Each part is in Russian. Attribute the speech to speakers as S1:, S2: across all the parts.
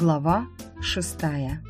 S1: Глава шестая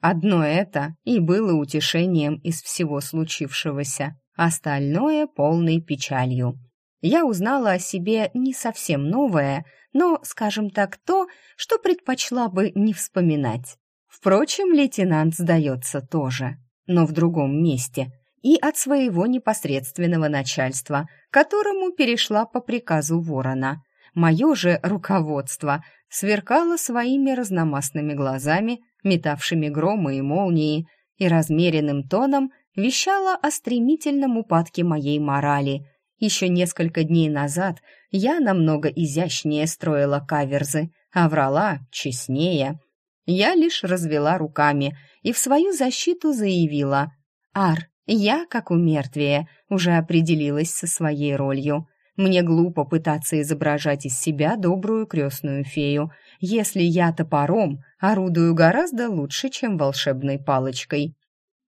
S1: Одно это и было утешением из всего случившегося, остальное — полной печалью. Я узнала о себе не совсем новое, но, скажем так, то, что предпочла бы не вспоминать. Впрочем, лейтенант сдается тоже, но в другом месте — и от своего непосредственного начальства, которому перешла по приказу ворона. Мое же руководство сверкало своими разномастными глазами, метавшими громы и молнии, и размеренным тоном вещало о стремительном упадке моей морали. Еще несколько дней назад я намного изящнее строила каверзы, а врала честнее. Я лишь развела руками и в свою защиту заявила «Ар, я, как у мертвия, уже определилась со своей ролью. Мне глупо пытаться изображать из себя добрую крестную фею, если я топором орудую гораздо лучше, чем волшебной палочкой.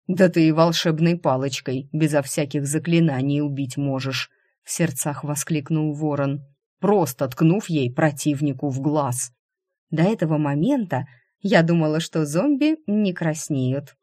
S1: «Да ты и волшебной палочкой безо всяких заклинаний убить можешь», — в сердцах воскликнул ворон, просто ткнув ей противнику в глаз. До этого момента я думала, что зомби не краснеют,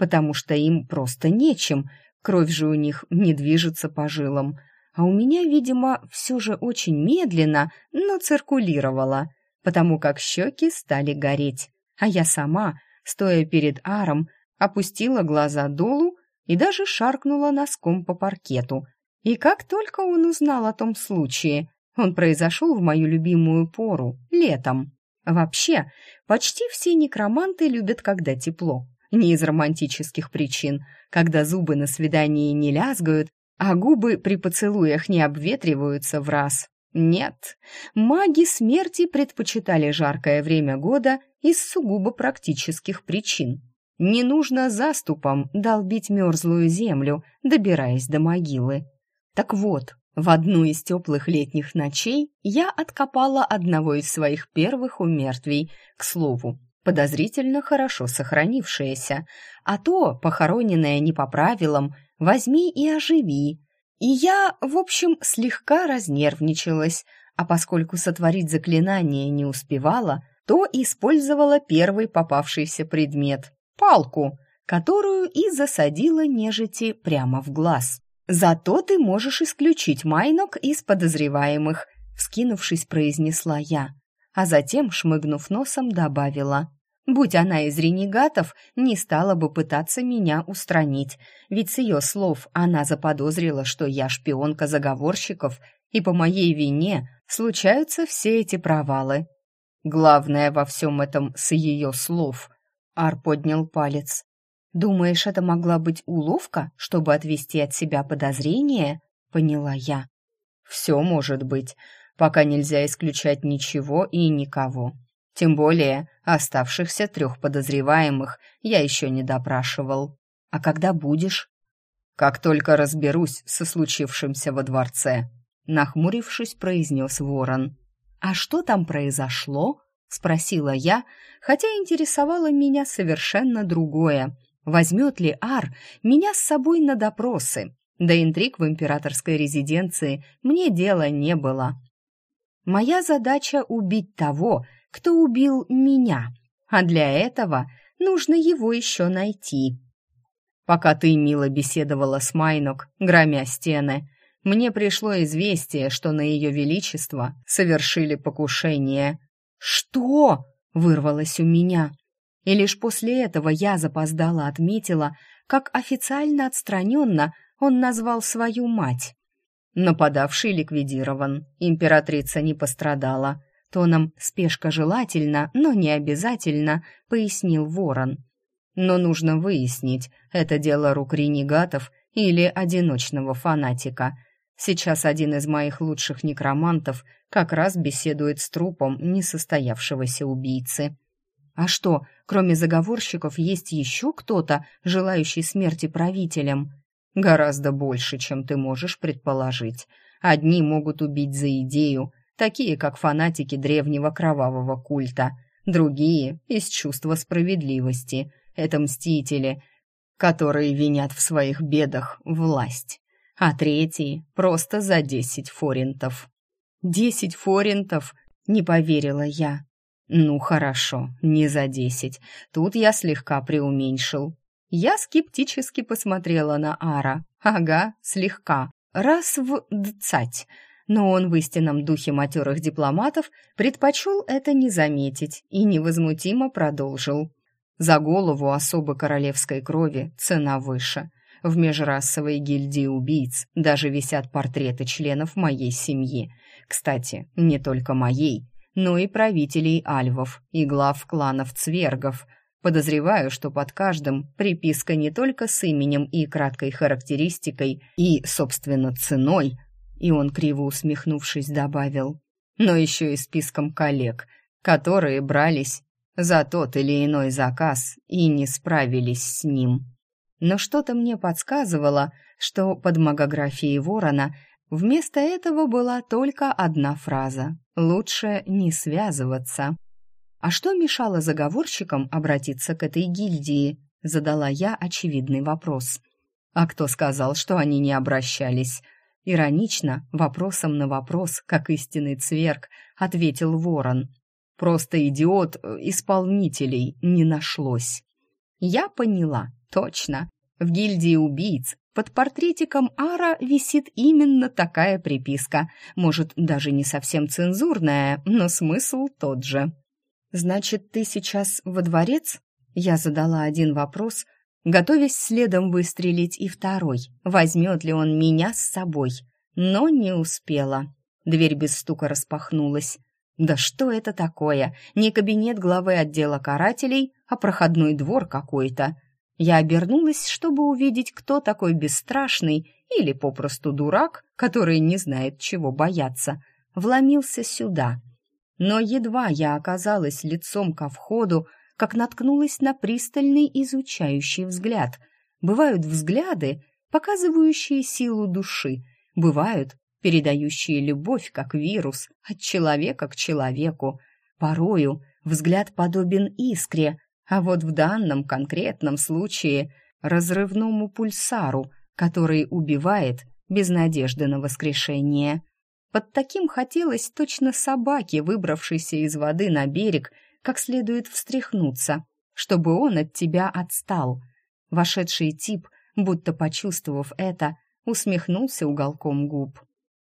S1: потому что им просто нечем, кровь же у них не движется по жилам. А у меня, видимо, все же очень медленно, но циркулировала, потому как щеки стали гореть. А я сама, стоя перед Аром, опустила глаза долу и даже шаркнула носком по паркету. И как только он узнал о том случае, он произошел в мою любимую пору, летом. Вообще, почти все некроманты любят, когда тепло не из романтических причин, когда зубы на свидании не лязгают, а губы при поцелуях не обветриваются в раз. Нет, маги смерти предпочитали жаркое время года из сугубо практических причин. Не нужно заступом долбить мерзлую землю, добираясь до могилы. Так вот, в одну из теплых летних ночей я откопала одного из своих первых умертвий, к слову, подозрительно хорошо сохранившееся, а то, похороненное не по правилам, возьми и оживи. И я, в общем, слегка разнервничалась, а поскольку сотворить заклинание не успевала, то использовала первый попавшийся предмет — палку, которую и засадила нежити прямо в глаз. «Зато ты можешь исключить Майнок из подозреваемых», — вскинувшись, произнесла я а затем, шмыгнув носом, добавила. «Будь она из ренегатов, не стала бы пытаться меня устранить, ведь с ее слов она заподозрила, что я шпионка заговорщиков, и по моей вине случаются все эти провалы. Главное во всем этом с ее слов». Ар поднял палец. «Думаешь, это могла быть уловка, чтобы отвести от себя подозрения?» — поняла я. «Все может быть пока нельзя исключать ничего и никого. Тем более оставшихся трех подозреваемых я еще не допрашивал. А когда будешь? Как только разберусь со случившимся во дворце, нахмурившись, произнес ворон. А что там произошло? спросила я, хотя интересовало меня совершенно другое. Возьмет ли Ар меня с собой на допросы? До интриг в императорской резиденции мне дела не было. Моя задача — убить того, кто убил меня, а для этого нужно его еще найти. Пока ты мило беседовала с Майнок, громя стены, мне пришло известие, что на ее величество совершили покушение. «Что?» — вырвалось у меня. И лишь после этого я запоздала отметила, как официально отстраненно он назвал свою мать. Нападавший ликвидирован, императрица не пострадала. Тоном «спешка желательно, но не обязательно», пояснил Ворон. Но нужно выяснить, это дело рук ренегатов или одиночного фанатика. Сейчас один из моих лучших некромантов как раз беседует с трупом несостоявшегося убийцы. А что, кроме заговорщиков, есть еще кто-то, желающий смерти правителям? Гораздо больше, чем ты можешь предположить. Одни могут убить за идею, такие как фанатики древнего кровавого культа, другие — из чувства справедливости. Это мстители, которые винят в своих бедах власть. а третий просто за десять форинтов. Десять форинтов? Не поверила я. Ну хорошо, не за десять. Тут я слегка преуменьшил. Я скептически посмотрела на Ара. Ага, слегка. Раз в дцать. Но он в истинном духе матерых дипломатов предпочел это не заметить и невозмутимо продолжил. За голову особо королевской крови цена выше. В межрасовой гильдии убийц даже висят портреты членов моей семьи. Кстати, не только моей, но и правителей альвов и глав кланов цвергов. Подозреваю, что под каждым приписка не только с именем и краткой характеристикой, и, собственно, ценой, и он, криво усмехнувшись, добавил, но еще и списком коллег, которые брались за тот или иной заказ и не справились с ним. Но что-то мне подсказывало, что под магографией ворона вместо этого была только одна фраза «Лучше не связываться». «А что мешало заговорщикам обратиться к этой гильдии?» — задала я очевидный вопрос. «А кто сказал, что они не обращались?» Иронично, вопросом на вопрос, как истинный цверг, ответил ворон. Просто идиот э, исполнителей не нашлось. Я поняла, точно. В гильдии убийц под портретиком Ара висит именно такая приписка. Может, даже не совсем цензурная, но смысл тот же. «Значит, ты сейчас во дворец?» Я задала один вопрос, готовясь следом выстрелить и второй. Возьмет ли он меня с собой? Но не успела. Дверь без стука распахнулась. Да что это такое? Не кабинет главы отдела карателей, а проходной двор какой-то. Я обернулась, чтобы увидеть, кто такой бесстрашный или попросту дурак, который не знает, чего бояться, вломился сюда. Но едва я оказалась лицом ко входу, как наткнулась на пристальный изучающий взгляд. Бывают взгляды, показывающие силу души, бывают передающие любовь как вирус от человека к человеку. Порою взгляд подобен искре, а вот в данном конкретном случае разрывному пульсару, который убивает без надежды на воскрешение. Под таким хотелось точно собаке, выбравшейся из воды на берег, как следует встряхнуться, чтобы он от тебя отстал. Вошедший тип, будто почувствовав это, усмехнулся уголком губ.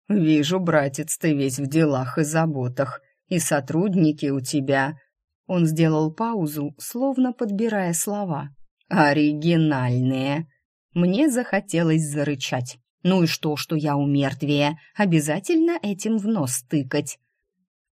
S1: «Вижу, братец, ты весь в делах и заботах, и сотрудники у тебя...» Он сделал паузу, словно подбирая слова. «Оригинальные!» Мне захотелось зарычать. «Ну и что, что я умертвее? Обязательно этим в нос тыкать!»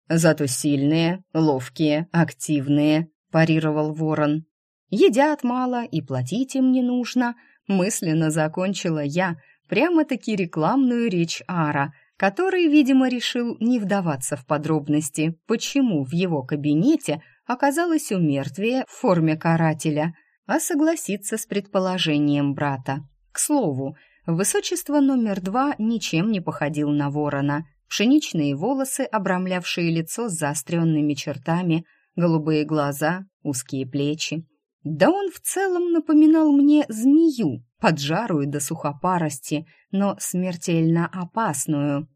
S1: «Зато сильные, ловкие, активные», — парировал ворон. «Едят мало и платить им не нужно», — мысленно закончила я, прямо-таки рекламную речь Ара, который, видимо, решил не вдаваться в подробности, почему в его кабинете оказалось умертвие в форме карателя, а согласиться с предположением брата. К слову, высочество номер два ничем не походил на ворона. Пшеничные волосы, обрамлявшие лицо с заостренными чертами, голубые глаза, узкие плечи. Да он в целом напоминал мне змею, поджарую до сухопарости, но смертельно опасную.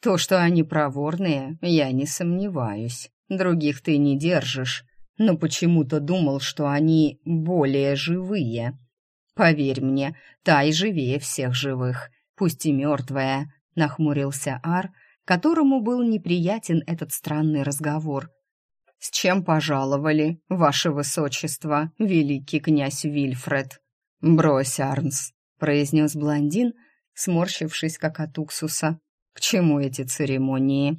S1: То, что они проворные, я не сомневаюсь. Других ты не держишь, но почему-то думал, что они более живые. Поверь мне, та и живее всех живых, пусть и мертвая, нахмурился Ар, которому был неприятен этот странный разговор. «С чем пожаловали, ваше высочество, великий князь Вильфред?» «Брось, Арнс», — произнес блондин, сморщившись, как от уксуса. «К чему эти церемонии?»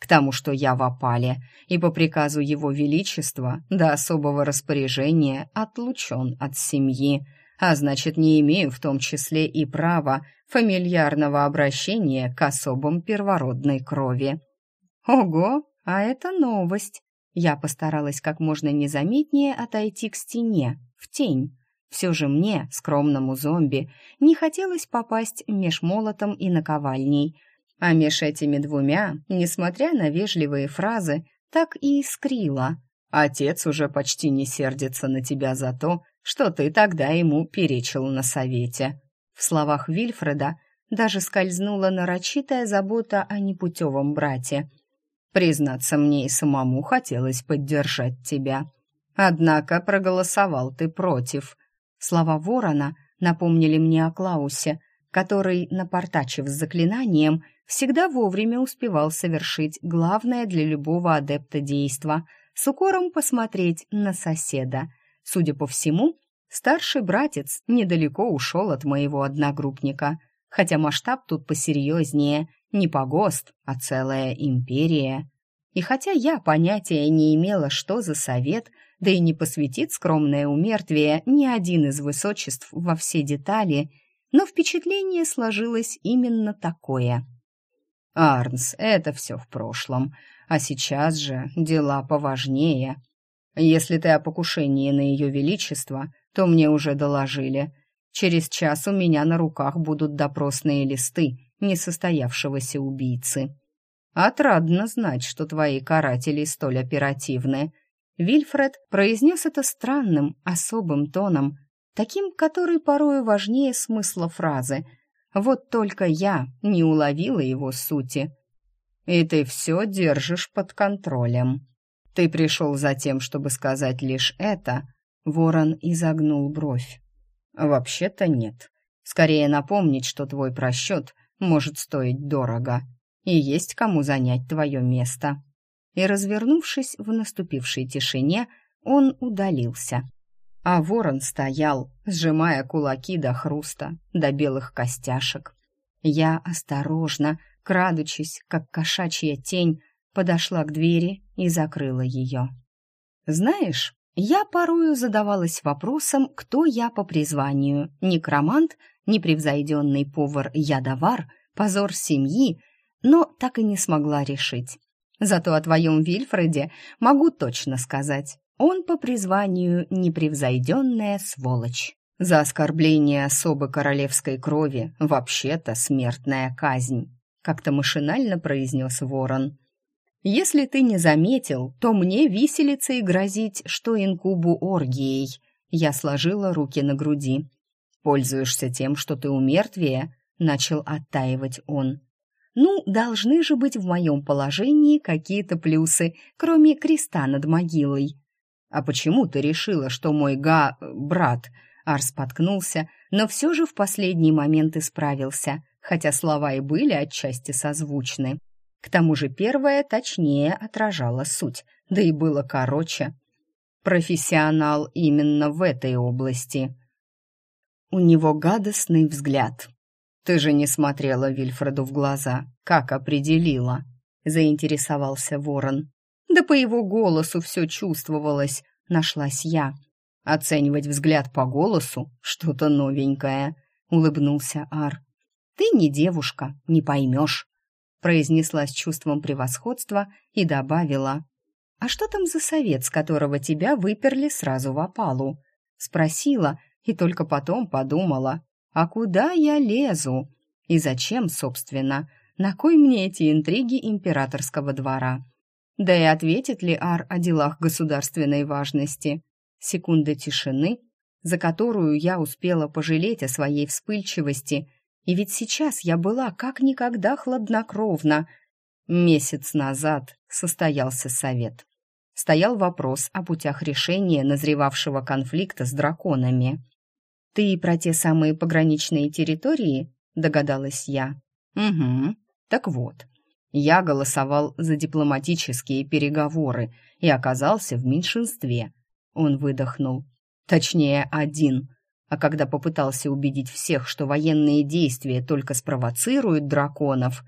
S1: «К тому, что я в опале, и по приказу его величества до особого распоряжения отлучен от семьи, а значит, не имею в том числе и права фамильярного обращения к особам первородной крови». «Ого, а это новость!» Я постаралась как можно незаметнее отойти к стене, в тень. Все же мне, скромному зомби, не хотелось попасть меж молотом и наковальней. А меж этими двумя, несмотря на вежливые фразы, так и искрило. Отец уже почти не сердится на тебя за то, что ты тогда ему перечил на совете. В словах Вильфреда даже скользнула нарочитая забота о непутевом брате.
S2: «Признаться, мне и самому хотелось поддержать тебя. Однако проголосовал ты против».
S1: Слова ворона напомнили мне о Клаусе, который, напортачив с заклинанием, всегда вовремя успевал совершить главное для любого адепта действа — с укором посмотреть на соседа. Судя по всему, старший братец недалеко ушел от моего одногруппника, хотя масштаб тут посерьезнее, не погост, а целая империя. И хотя я понятия не имела, что за совет, да и не посвятит скромное умертвие ни один из высочеств во все детали, но впечатление сложилось именно такое.
S2: «Арнс, это все в прошлом. А сейчас же дела поважнее. Если ты о покушении на ее величество, то мне уже доложили. Через час у меня на руках будут допросные листы несостоявшегося убийцы. Отрадно знать, что твои каратели столь оперативны. Вильфред произнес это странным, особым тоном, таким, который порою важнее смысла фразы. Вот только я не уловила его сути и ты все держишь под контролем. Ты пришел за тем, чтобы сказать лишь это?» Ворон изогнул бровь. «Вообще-то нет. Скорее напомнить, что твой просчет может стоить дорого, и есть кому занять твое место». И, развернувшись в наступившей тишине, он удалился. А ворон стоял, сжимая кулаки до хруста, до белых костяшек. Я осторожно, крадучись, как кошачья тень, подошла к двери и закрыла ее. Знаешь, я порою задавалась вопросом, кто я по призванию, некромант, непревзойденный повар-ядовар, позор семьи, но так и не смогла решить. Зато о твоем Вильфреде могу точно сказать. Он по призванию непревзойденная сволочь. За оскорбление особы королевской крови вообще-то смертная казнь как-то машинально произнес ворон. «Если ты не заметил, то мне виселица и грозить, что инкубу оргией». Я сложила руки на груди. «Пользуешься тем, что ты умертвее?» — начал оттаивать он. «Ну, должны же быть в моем положении какие-то плюсы, кроме креста над могилой». «А почему ты решила, что мой га... брат...» Арс споткнулся, но все же в последний момент исправился — хотя слова и были отчасти созвучны. К тому же первое точнее отражало суть, да и было короче. Профессионал именно в этой области. У него гадостный взгляд. «Ты же не смотрела Вильфреду в глаза. Как определила?» — заинтересовался ворон. «Да по его голосу все чувствовалось», — нашлась я. «Оценивать взгляд по голосу — что-то новенькое», — улыбнулся Ар. «Ты не девушка, не поймешь», — произнесла с чувством превосходства и добавила. «А что там за совет, с которого тебя выперли сразу в опалу?» Спросила и только потом подумала, а куда я лезу? И зачем, собственно? На кой мне эти интриги императорского двора? Да и ответит ли Ар о делах государственной важности? Секунда тишины, за которую я успела пожалеть о своей вспыльчивости и ведь сейчас я была как никогда хладнокровна. Месяц назад состоялся совет. Стоял вопрос о путях решения назревавшего конфликта с драконами. «Ты про те самые пограничные территории?» — догадалась я. «Угу. Так вот, я голосовал за дипломатические переговоры и оказался в меньшинстве». Он выдохнул. «Точнее, один. А когда попытался убедить всех, что военные действия только спровоцируют драконов,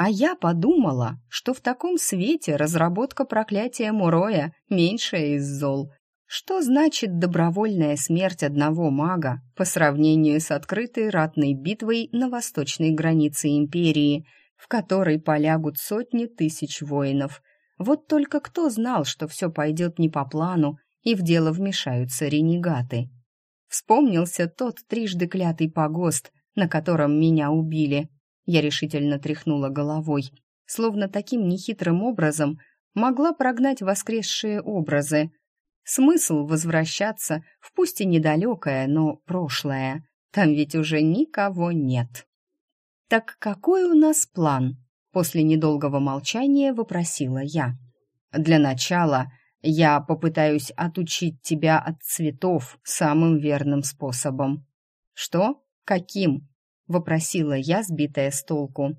S2: а я подумала, что в таком свете разработка проклятия Муроя меньшая из зол. Что значит добровольная смерть одного мага по сравнению с открытой ратной битвой на восточной границе империи, в которой полягут сотни тысяч воинов? Вот только кто знал, что все пойдет не по плану, и в дело вмешаются ренегаты? Вспомнился тот трижды клятый погост, на котором меня убили. Я решительно тряхнула головой, словно таким нехитрым образом могла прогнать воскресшие образы. Смысл возвращаться в пусть и недалекое, но прошлое. Там ведь уже никого нет.
S1: «Так какой у нас план?» После недолгого молчания вопросила я.
S2: «Для начала я попытаюсь отучить тебя от цветов самым верным способом».
S1: «Что? Каким?» — вопросила я, сбитая с толку.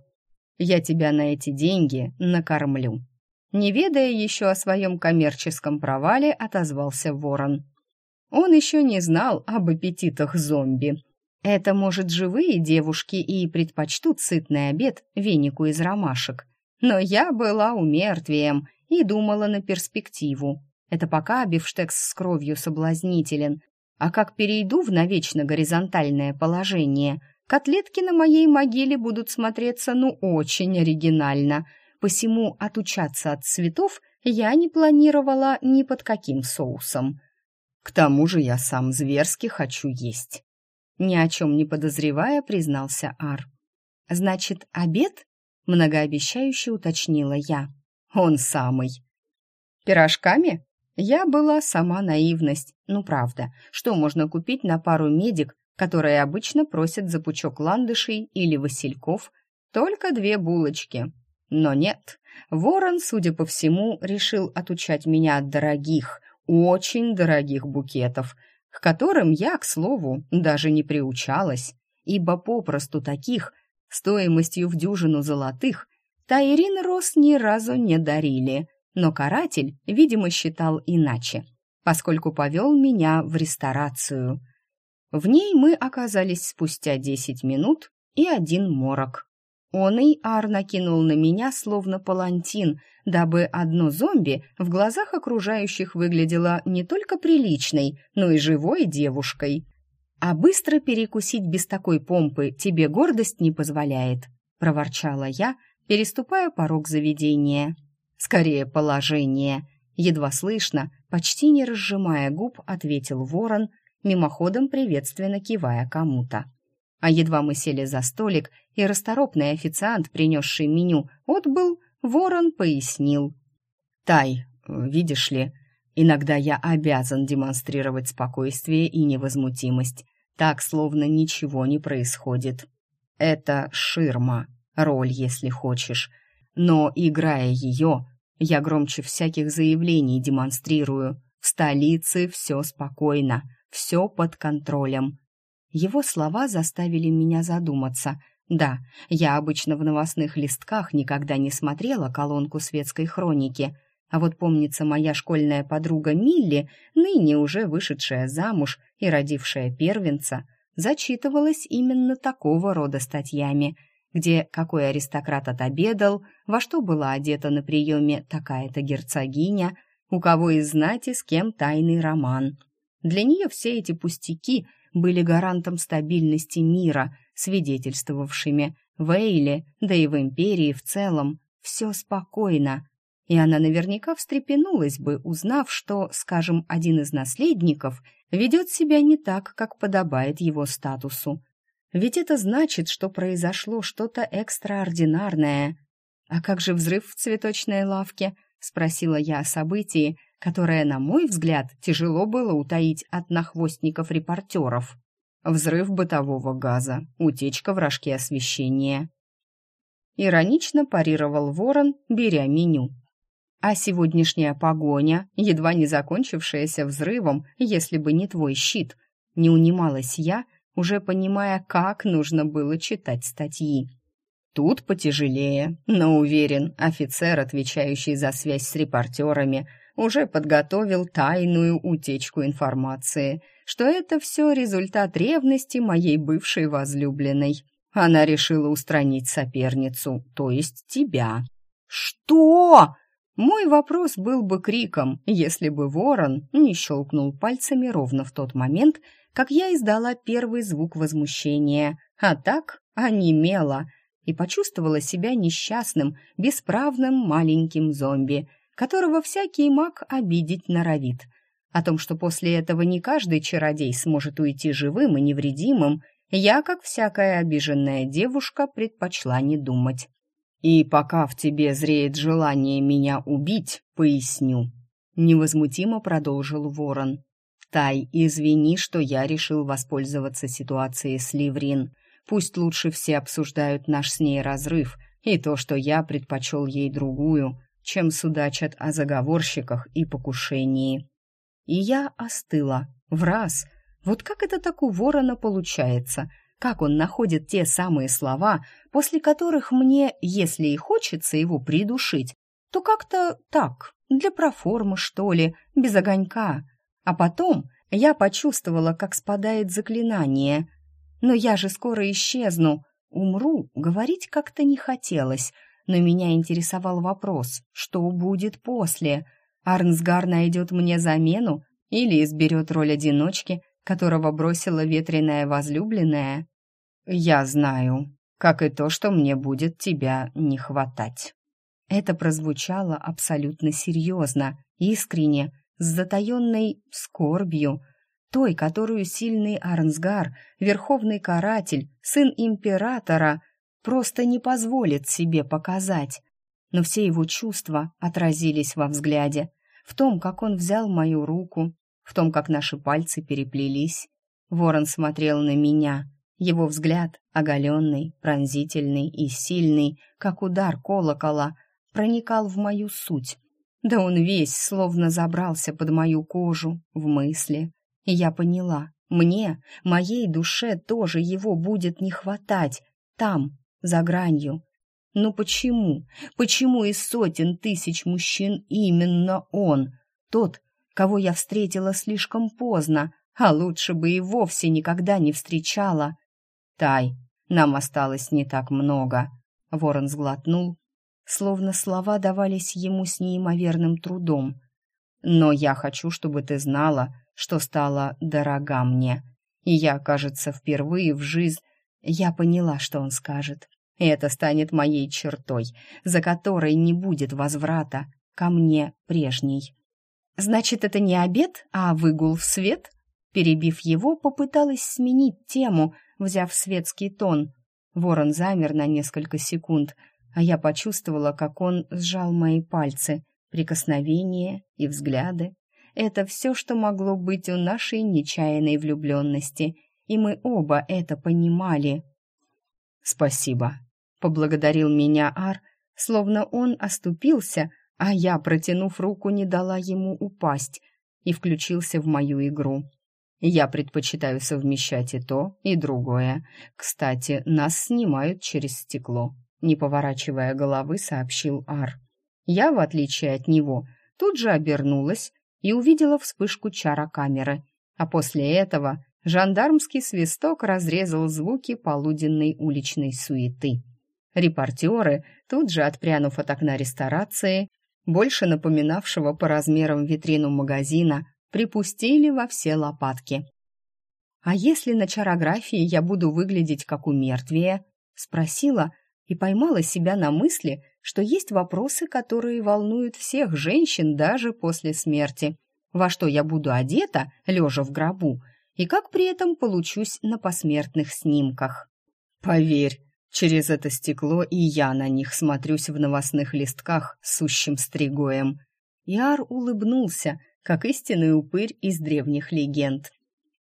S2: «Я тебя на эти деньги накормлю».
S1: Не ведая еще о своем коммерческом провале, отозвался ворон. Он еще не знал об аппетитах зомби. Это, может, живые девушки и предпочтут сытный обед венику из ромашек. Но я была умертвием и думала на перспективу. Это пока бифштекс с кровью соблазнителен, а как перейду в навечно горизонтальное положение, котлетки на моей могиле будут смотреться ну очень оригинально, посему отучаться от цветов я не планировала ни под каким соусом.
S2: К тому же я сам зверски хочу есть.
S1: Ни о чем не подозревая, признался Ар. «Значит, обед?» — многообещающе уточнила я.
S2: «Он самый».
S1: «Пирожками?» Я была сама наивность. Ну, правда, что можно купить на пару медик, которые обычно просят за пучок ландышей или васильков? Только две булочки. Но нет, ворон, судя по всему, решил отучать меня от дорогих, очень дорогих букетов, к которым я, к слову, даже не приучалась, ибо попросту таких, стоимостью в дюжину золотых, Таирин Рос ни разу не дарили — но каратель, видимо, считал иначе, поскольку повел меня в ресторацию. В ней мы оказались спустя десять минут и один морок. Он и Ар накинул на меня словно палантин, дабы одно зомби в глазах окружающих выглядело не только приличной, но и живой девушкой. «А быстро перекусить без такой помпы тебе гордость не позволяет», — проворчала я, переступая порог заведения.
S2: Скорее положение. Едва слышно, почти не разжимая губ, ответил ворон, мимоходом приветственно кивая кому-то. А едва мы сели за столик, и расторопный официант, принесший меню, отбыл, ворон пояснил. «Тай, видишь ли, иногда я обязан демонстрировать спокойствие и невозмутимость, так, словно ничего не происходит. Это ширма, роль, если хочешь, но, играя ее, я громче всяких заявлений демонстрирую. В столице все спокойно, все под контролем. Его слова заставили меня задуматься. Да, я обычно в новостных листках никогда не смотрела колонку светской хроники, а вот помнится моя школьная подруга Милли, ныне уже вышедшая замуж и родившая первенца, зачитывалась именно такого рода статьями – где какой аристократ отобедал, во что была одета на приеме такая-то герцогиня, у кого из знати с кем тайный роман. Для нее все эти пустяки были гарантом стабильности мира, свидетельствовавшими в Эйле, да и в империи в целом, все спокойно. И она наверняка встрепенулась бы, узнав, что, скажем, один из наследников ведет себя не так, как подобает его статусу. Ведь это значит, что произошло что-то экстраординарное. А как же взрыв в цветочной лавке? Спросила я о событии, которое, на мой взгляд, тяжело было утаить от нахвостников-репортеров. Взрыв бытового газа, утечка в рожке освещения. Иронично парировал ворон, беря меню. А сегодняшняя погоня, едва не закончившаяся взрывом, если бы не твой щит, не унималась я, — уже понимая, как нужно было читать статьи. Тут потяжелее, но уверен, офицер, отвечающий за связь с репортерами, уже подготовил тайную утечку информации, что это все результат ревности моей бывшей возлюбленной. Она решила устранить соперницу, то есть тебя. «Что?» Мой вопрос был бы криком, если бы ворон не щелкнул пальцами ровно в тот момент, как я издала первый звук возмущения, а так онемела и почувствовала себя несчастным, бесправным маленьким зомби, которого всякий маг обидеть норовит. О том, что после этого не каждый чародей сможет уйти живым и невредимым, я, как всякая обиженная девушка, предпочла не думать. «И пока в тебе зреет желание меня убить, поясню», — невозмутимо продолжил ворон. «Тай, извини, что я решил воспользоваться ситуацией с Ливрин. Пусть лучше все обсуждают наш с ней разрыв и то, что я предпочел ей другую, чем судачат о заговорщиках и покушении. И я остыла. В раз. Вот как это так у ворона получается? Как он находит те самые слова, после которых мне, если и хочется его придушить, то как-то так, для проформы, что ли, без огонька. А потом я почувствовала, как спадает заклинание. Но я же скоро исчезну. Умру, говорить как-то не хотелось, но меня интересовал вопрос, что будет после. Арнсгар найдет мне замену или изберет роль одиночки, которого бросила ветреная возлюбленная? Я знаю, как и то, что мне будет тебя не хватать. Это прозвучало абсолютно серьезно, искренне, с затаенной скорбью, той, которую сильный Арнсгар, верховный каратель, сын императора, просто не позволит себе показать. Но все его чувства отразились во взгляде, в том, как он взял мою руку, в том, как наши пальцы переплелись. Ворон смотрел на меня. Его взгляд, оголенный, пронзительный и сильный, как удар колокола, проникал в мою суть. Да он весь словно забрался под мою кожу, в мысли. И я поняла, мне, моей душе тоже его будет не хватать, там, за гранью. Но почему? Почему из сотен тысяч мужчин именно он, тот, кого я встретила слишком поздно, а лучше бы и вовсе никогда не встречала? Тай, нам осталось не так много. Ворон сглотнул, словно слова давались ему с неимоверным трудом. Но я хочу, чтобы ты знала, что стала дорога мне. И я, кажется, впервые в жизнь я поняла, что он скажет. Это станет моей чертой, за которой не будет возврата ко мне прежней. Значит, это не обед, а выгул в свет? Перебив его, попыталась сменить тему, взяв светский тон. Ворон замер на несколько секунд, а я почувствовала, как он сжал мои пальцы. Прикосновения и взгляды — это все, что могло быть у нашей нечаянной влюбленности, и мы оба это понимали. «Спасибо», — поблагодарил меня Ар, словно он оступился, а я, протянув руку, не дала ему упасть и включился в мою игру. Я предпочитаю совмещать и то, и другое. Кстати, нас снимают через стекло. Не поворачивая головы, сообщил Ар. Я, в отличие от него, тут же обернулась и увидела вспышку чара камеры. А после этого жандармский свисток разрезал звуки полуденной уличной суеты. Репортеры, тут же отпрянув от окна ресторации, больше напоминавшего по размерам витрину магазина, припустили во все лопатки. «А если на чарографии я буду выглядеть как у мертвия?» — спросила и поймала себя на мысли, что есть вопросы, которые волнуют всех женщин даже после смерти. Во что я буду одета, лежа в гробу, и как при этом получусь на посмертных снимках. «Поверь, через это стекло и я на них смотрюсь в новостных листках сущим стригоем». Яр улыбнулся, как истинный упырь из древних легенд.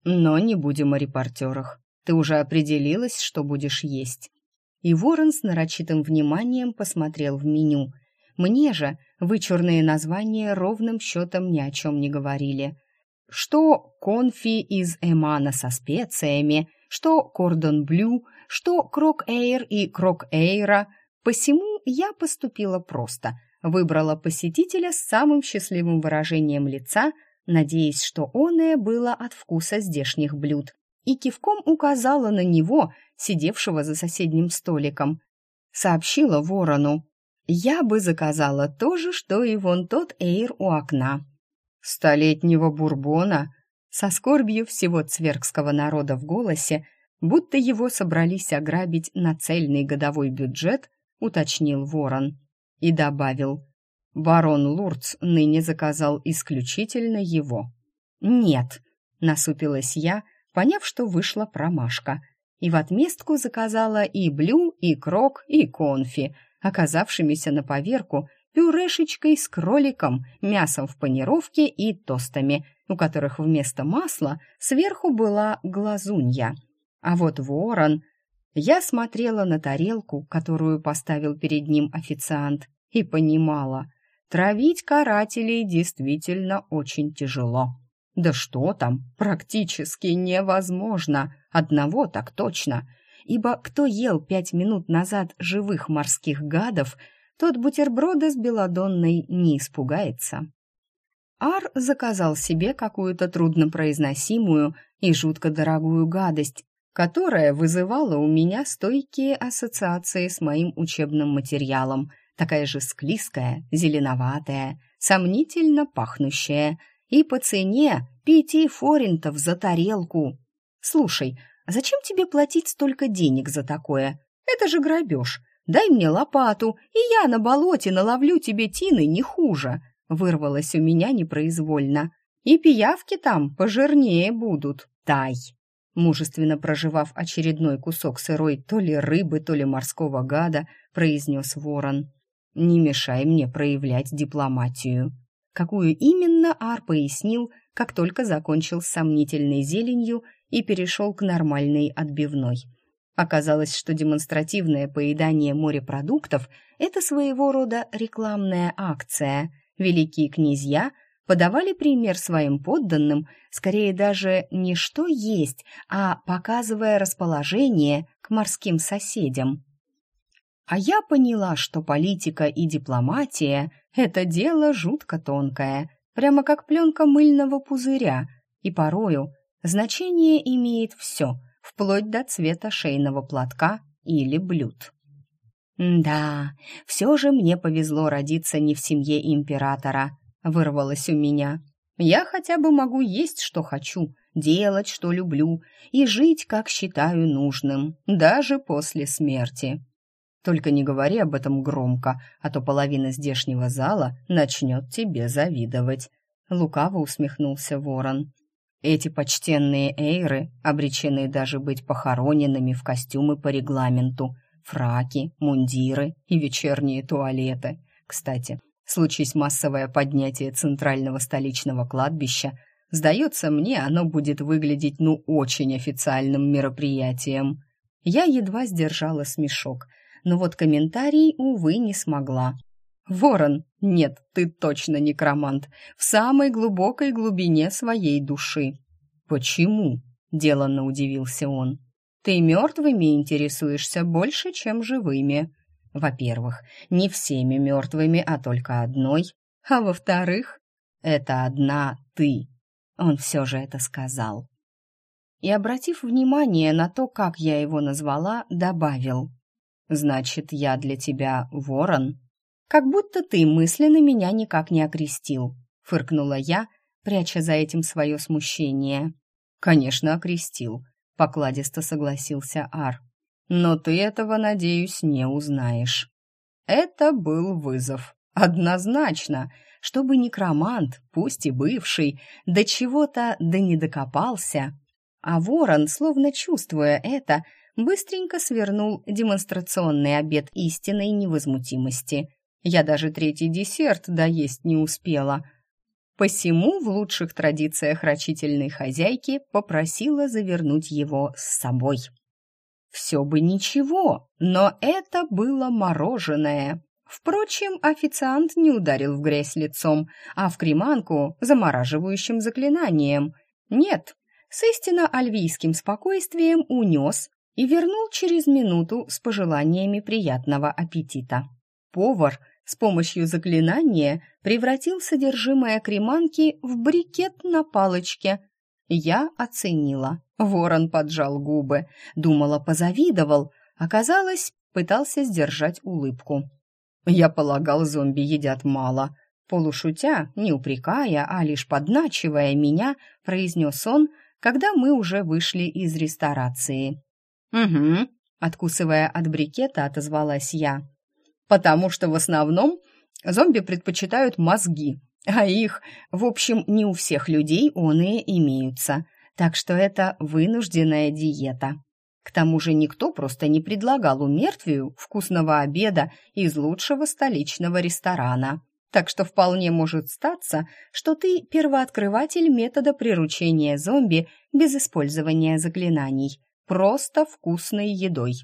S2: Но не будем о репортерах. Ты уже определилась, что будешь есть. И ворон с нарочитым вниманием посмотрел в меню. Мне же вычурные названия ровным счетом ни о чем не говорили. Что конфи из эмана со специями, что кордон блю, что крок-эйр и крок-эйра. Посему я поступила просто — выбрала посетителя с самым счастливым выражением лица, надеясь, что оное было от вкуса здешних блюд, и кивком указала на него, сидевшего за соседним столиком. Сообщила ворону. «Я бы заказала то же, что и вон тот эйр у окна». «Столетнего бурбона?» Со скорбью всего цвергского народа в голосе, будто его собрались ограбить на цельный годовой бюджет, уточнил ворон и добавил «Барон Лурц ныне заказал исключительно его». «Нет», — насупилась я, поняв, что вышла промашка, и в отместку заказала и блю, и крок, и конфи, оказавшимися на поверку пюрешечкой с кроликом, мясом в панировке и тостами, у которых вместо масла сверху была глазунья. А вот ворон
S1: Я смотрела на тарелку, которую поставил перед ним официант, и понимала, травить карателей действительно очень тяжело. Да что там, практически невозможно, одного так точно, ибо кто ел пять минут назад живых морских гадов, тот бутерброда с белодонной не испугается. Ар заказал себе какую-то труднопроизносимую и жутко дорогую гадость, которая вызывала у меня стойкие ассоциации с моим учебным материалом, такая же склизкая, зеленоватая, сомнительно пахнущая, и по цене пяти форинтов за тарелку. Слушай, зачем тебе платить столько денег за такое? Это же грабеж. Дай мне лопату, и я на болоте наловлю тебе тины не хуже вырвалось у меня непроизвольно. И пиявки там пожирнее будут. Тай. Мужественно проживав очередной кусок сырой то ли рыбы, то ли морского гада, произнес ворон. «Не мешай мне проявлять дипломатию». Какую именно Ар пояснил, как только закончил с сомнительной зеленью и перешел к нормальной отбивной. Оказалось, что демонстративное поедание морепродуктов – это своего рода рекламная акция – великие князья подавали пример своим подданным, скорее даже не что есть, а показывая расположение к морским соседям. А я поняла, что политика и дипломатия – это дело жутко тонкое, прямо как пленка мыльного пузыря, и порою значение имеет все, вплоть до цвета шейного платка или блюд. «Да, все же мне повезло родиться не в семье императора», — вырвалось у меня. «Я хотя бы могу есть, что хочу, делать, что люблю, и жить, как считаю нужным, даже после смерти. Только не говори об этом громко, а то половина здешнего зала начнет тебе завидовать», — лукаво усмехнулся ворон. «Эти почтенные эйры обречены даже быть похороненными в костюмы по регламенту», — фраки, мундиры и вечерние туалеты. Кстати, случись массовое поднятие центрального столичного кладбища, сдается мне, оно будет выглядеть ну очень официальным мероприятием. Я едва сдержала смешок, но вот комментарий, увы, не смогла. «Ворон, нет, ты точно некромант, в самой глубокой глубине своей души». «Почему?» — деланно удивился он. Ты мертвыми интересуешься больше, чем живыми. Во-первых, не всеми мертвыми, а только одной. А во-вторых, это одна ты. Он все же это сказал. И, обратив внимание на то, как я его назвала, добавил. «Значит, я для тебя ворон?» «Как будто ты мысленно меня никак не окрестил», — фыркнула я, пряча за этим свое смущение. «Конечно, окрестил покладисто согласился Ар. Но ты этого, надеюсь, не узнаешь. Это был вызов. Однозначно, чтобы некромант, пусть и бывший, до чего-то да не докопался. А ворон, словно чувствуя это, быстренько свернул демонстрационный обет истинной невозмутимости. Я даже третий десерт доесть не успела — Посему в лучших традициях рачительной хозяйки попросила завернуть его с собой. Все бы ничего, но это было мороженое. Впрочем, официант не ударил в грязь лицом, а в креманку замораживающим заклинанием. Нет, с истинно альвийским спокойствием унес и вернул через минуту с пожеланиями приятного аппетита. Повар с помощью заклинания превратил содержимое креманки в брикет на палочке. Я оценила. Ворон поджал губы, думала, позавидовал. Оказалось, пытался сдержать улыбку. Я полагал, зомби едят мало. Полушутя, не упрекая, а лишь подначивая меня, произнес он, когда мы уже вышли из ресторации. «Угу», — откусывая от брикета, отозвалась я потому что в основном зомби предпочитают мозги, а их, в общем, не у всех людей оные имеются, так что это вынужденная диета. К тому же никто просто не предлагал умертвию вкусного обеда из лучшего столичного ресторана. Так что вполне может статься, что ты первооткрыватель метода приручения зомби без использования заклинаний. Просто вкусной едой.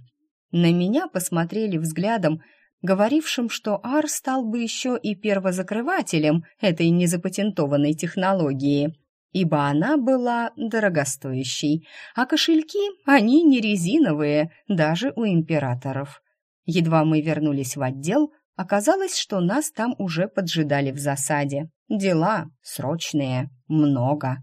S1: На меня посмотрели взглядом, говорившим, что Ар стал бы еще и первозакрывателем этой незапатентованной технологии, ибо она была дорогостоящей, а кошельки, они не резиновые, даже у императоров. Едва мы вернулись в отдел, оказалось, что нас там уже поджидали в засаде. Дела срочные, много.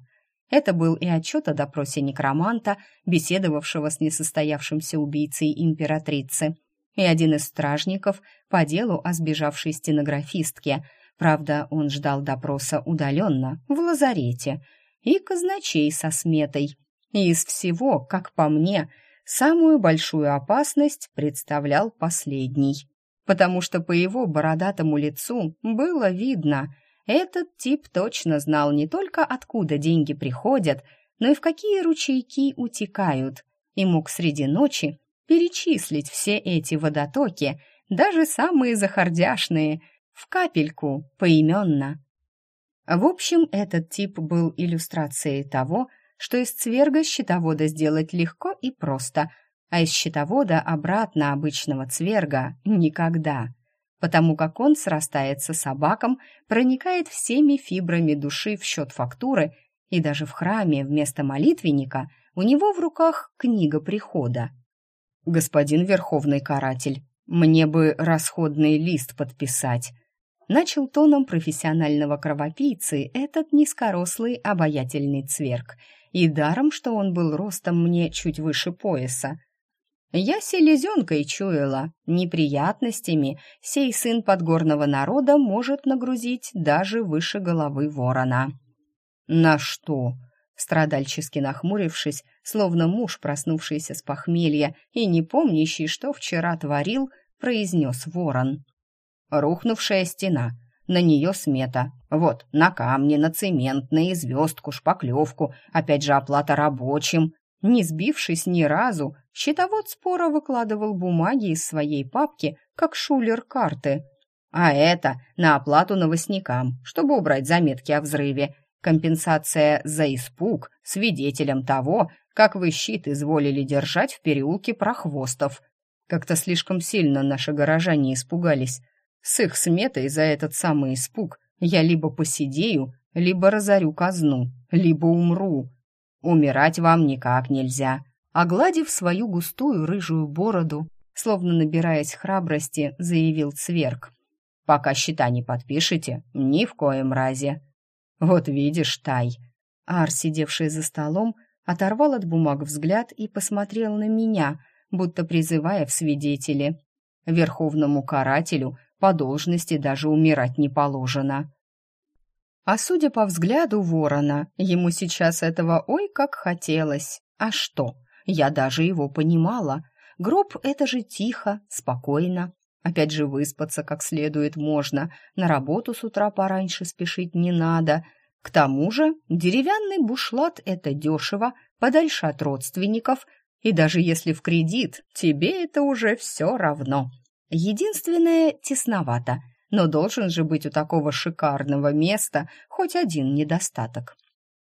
S1: Это был и отчет о допросе некроманта, беседовавшего с несостоявшимся убийцей императрицы, и один из стражников по делу о сбежавшей стенографистке. Правда, он ждал допроса удаленно, в лазарете, и казначей со сметой. И из всего, как по мне, самую большую опасность представлял последний, потому что по его бородатому лицу было видно, этот тип точно знал не только откуда деньги приходят, но и в какие ручейки утекают, и мог среди ночи перечислить все эти водотоки, даже самые захардяшные, в капельку, поименно. В общем, этот тип был иллюстрацией того, что из цверга щитовода сделать легко и просто, а из щитовода обратно обычного цверга никогда, потому как он срастается собакам, проникает всеми фибрами души в счет фактуры, и даже в храме вместо молитвенника у него в руках книга прихода. «Господин Верховный Каратель, мне бы расходный лист подписать», начал тоном профессионального кровопийцы этот низкорослый обаятельный цверг, и даром, что он был ростом мне чуть выше пояса. Я селезенкой чуяла, неприятностями сей сын подгорного народа может нагрузить даже выше головы ворона. «На что?» страдальчески нахмурившись, словно муж, проснувшийся с похмелья и не помнящий, что вчера творил, произнес ворон. Рухнувшая стена, на нее смета. Вот, на камни, на цемент, на звездку, шпаклевку, опять же оплата рабочим. Не сбившись ни разу, счетовод спора выкладывал бумаги из своей папки, как шулер карты. А это на оплату новостникам, чтобы убрать заметки о взрыве, Компенсация за испуг свидетелем того, как вы щит изволили держать в переулке прохвостов. Как-то слишком сильно наши горожане испугались. С их сметой за этот самый испуг я либо посидею, либо разорю казну, либо умру. Умирать вам никак нельзя. Огладив свою густую рыжую бороду, словно набираясь храбрости, заявил Цверк. «Пока счета не подпишете, ни в коем разе. «Вот видишь, Тай!» Ар, сидевший за столом, оторвал от бумаг взгляд и посмотрел на меня, будто призывая в свидетели. Верховному карателю по должности даже умирать не положено. А судя по взгляду ворона, ему сейчас этого ой как хотелось. А что? Я даже его понимала. Гроб — это же тихо, спокойно. Опять же, выспаться как следует можно, на работу с утра пораньше спешить не надо. К тому же деревянный бушлат — это дешево, подальше от родственников, и даже если в кредит, тебе это уже все равно. Единственное, тесновато, но должен же быть у такого шикарного места хоть один недостаток.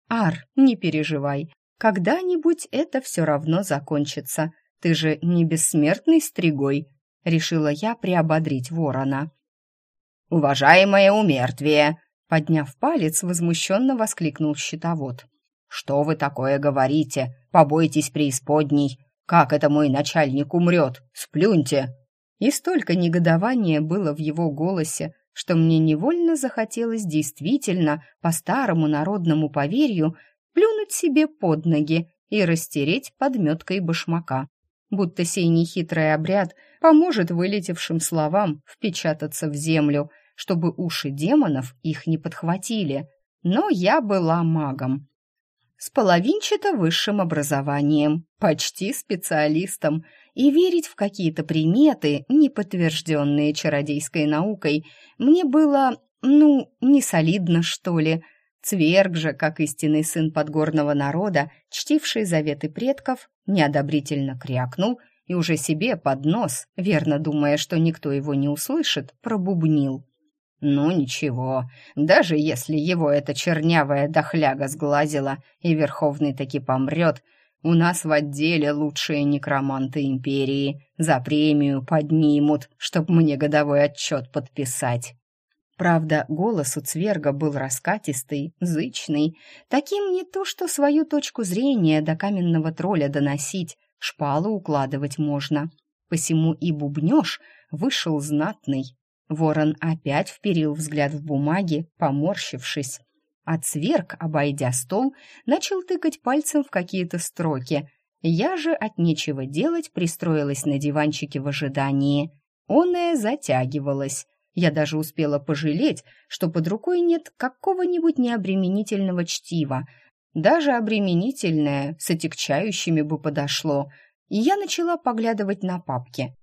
S1: Ар, не переживай, когда-нибудь это все равно закончится. Ты же не бессмертный стригой, — решила я приободрить ворона. «Уважаемое умертвие!» — подняв палец, возмущенно воскликнул щитовод. «Что вы такое говорите? Побойтесь преисподней! Как это мой начальник умрет? Сплюньте!» И столько негодования было в его голосе, что мне невольно захотелось действительно, по старому народному поверью, плюнуть себе под ноги и растереть подметкой башмака будто сей нехитрый обряд поможет вылетевшим словам впечататься в землю, чтобы уши демонов их не подхватили. Но я была магом. С половинчато высшим образованием, почти специалистом, и верить в какие-то приметы, не подтвержденные чародейской наукой, мне было, ну, не солидно, что ли, — Цверг же, как истинный сын подгорного народа, чтивший заветы предков, неодобрительно крякнул и уже себе под нос, верно думая, что никто его не услышит, пробубнил. «Ну ничего, даже если его эта чернявая дохляга сглазила, и Верховный таки помрет,
S2: У нас в отделе лучшие некроманты империи. За премию поднимут, чтоб мне годовой отчет подписать». Правда, голос у Цверга был раскатистый, зычный, таким не то что свою точку зрения до каменного тролля доносить, шпалу укладывать можно. Посему и бубнёж вышел знатный. Ворон опять вперил взгляд в бумаги, поморщившись. А Цверг, обойдя стол, начал тыкать пальцем в какие-то строки. Я же от нечего делать пристроилась на диванчике в ожидании. Оная затягивалась. Я даже успела пожалеть, что под рукой нет какого-нибудь необременительного чтива. Даже обременительное с отягчающими бы подошло. И я начала поглядывать на папки.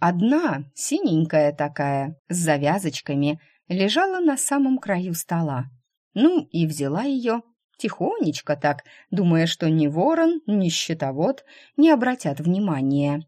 S2: Одна, синенькая такая, с завязочками, лежала на самом краю стола. Ну, и взяла ее, тихонечко так, думая, что ни ворон, ни счетовод не обратят внимания.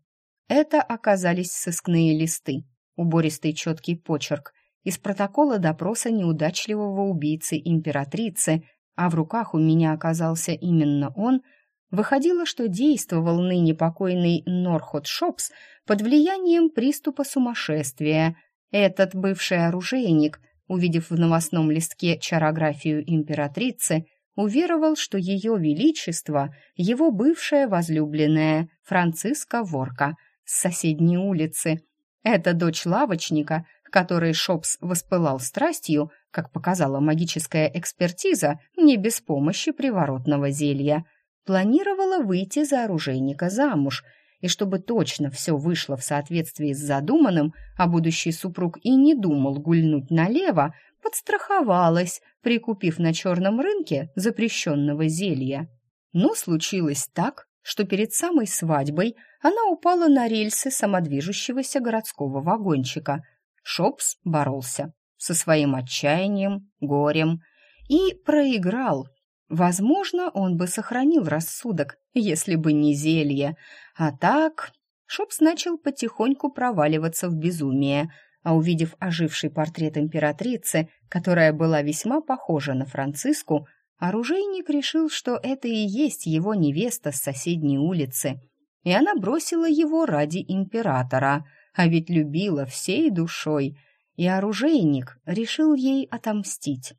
S2: Это оказались сыскные листы убористый четкий почерк из протокола допроса неудачливого убийцы императрицы, а в руках у меня оказался именно он, выходило, что действовал ныне покойный Норхот Шопс под влиянием приступа сумасшествия. Этот бывший оружейник, увидев в новостном листке чарографию императрицы, уверовал, что ее величество — его бывшая возлюбленная Франциска Ворка с соседней улицы — это дочь лавочника, которой Шопс воспылал страстью, как показала магическая экспертиза, не без помощи приворотного зелья. Планировала выйти за оружейника замуж, и чтобы точно все вышло в соответствии с задуманным, а будущий супруг и не думал гульнуть налево, подстраховалась, прикупив на черном рынке запрещенного зелья. Но случилось так, что перед самой свадьбой она упала на рельсы самодвижущегося городского вагончика. Шопс боролся со своим отчаянием, горем и проиграл. Возможно, он бы сохранил рассудок, если бы не зелье. А так Шопс начал потихоньку проваливаться в безумие, а увидев оживший портрет императрицы, которая была весьма похожа на Франциску, Оружейник решил, что это и есть его невеста с соседней улицы, и она бросила его ради императора, а ведь любила всей душой, и оружейник решил ей отомстить.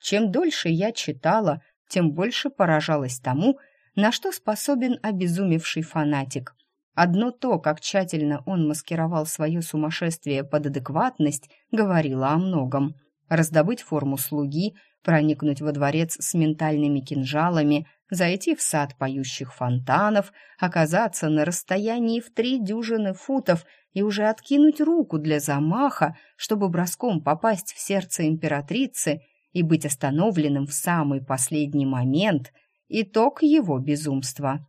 S2: Чем дольше я читала, тем больше поражалась тому, на что способен обезумевший фанатик. Одно то, как тщательно он маскировал свое сумасшествие под адекватность, говорило о многом. Раздобыть форму слуги — проникнуть во дворец с ментальными кинжалами, зайти в сад поющих фонтанов, оказаться на расстоянии в три дюжины футов и уже откинуть руку для замаха, чтобы броском попасть в сердце императрицы и быть остановленным в самый последний момент — итог его безумства.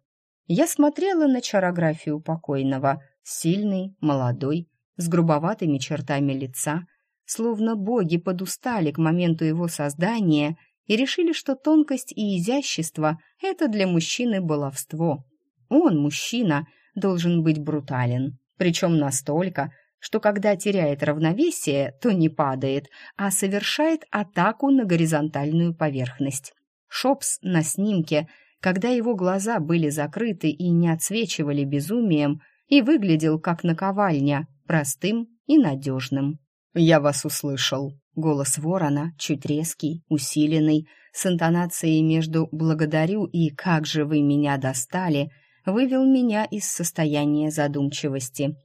S2: Я смотрела на чарографию покойного, сильный, молодой, с грубоватыми чертами лица, словно боги подустали к моменту его создания и решили, что тонкость и изящество — это для мужчины баловство. Он, мужчина, должен быть брутален, причем настолько, что когда теряет равновесие, то не падает, а совершает атаку на горизонтальную поверхность. Шопс на снимке, когда его глаза были закрыты и не отсвечивали безумием, и выглядел как наковальня, простым и надежным. «Я вас услышал». Голос ворона, чуть резкий, усиленный, с интонацией между «благодарю» и «как же вы меня достали», вывел меня из состояния задумчивости.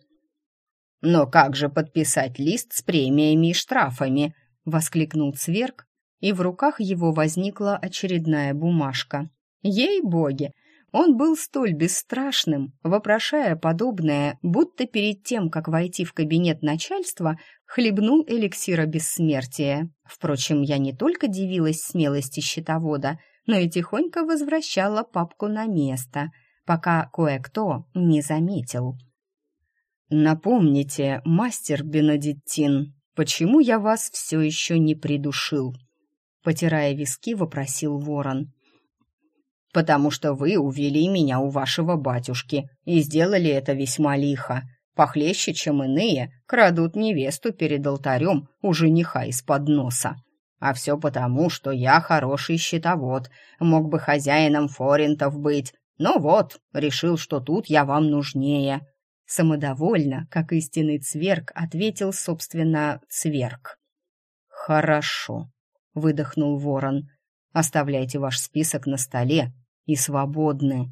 S2: «Но как же подписать лист с премиями и штрафами?» — воскликнул Цверк, и в руках его возникла очередная бумажка. «Ей-боги! Он был столь бесстрашным, вопрошая подобное, будто перед тем, как войти в кабинет начальства, хлебнул эликсира бессмертия. Впрочем, я не только дивилась смелости счетовода, но и тихонько возвращала папку на место, пока кое-кто не заметил. «Напомните, мастер Бенедиктин, почему я вас все еще не придушил?» Потирая виски, вопросил ворон потому что вы увели меня у вашего батюшки и сделали это весьма лихо. Похлеще, чем иные, крадут невесту перед алтарем у жениха из-под носа. А все потому, что я хороший счетовод, мог бы хозяином форинтов быть, «Ну вот, решил, что тут я вам нужнее». Самодовольно, как истинный цверк, ответил, собственно, цверк. «Хорошо», — выдохнул ворон. «Оставляйте ваш список на столе и свободны».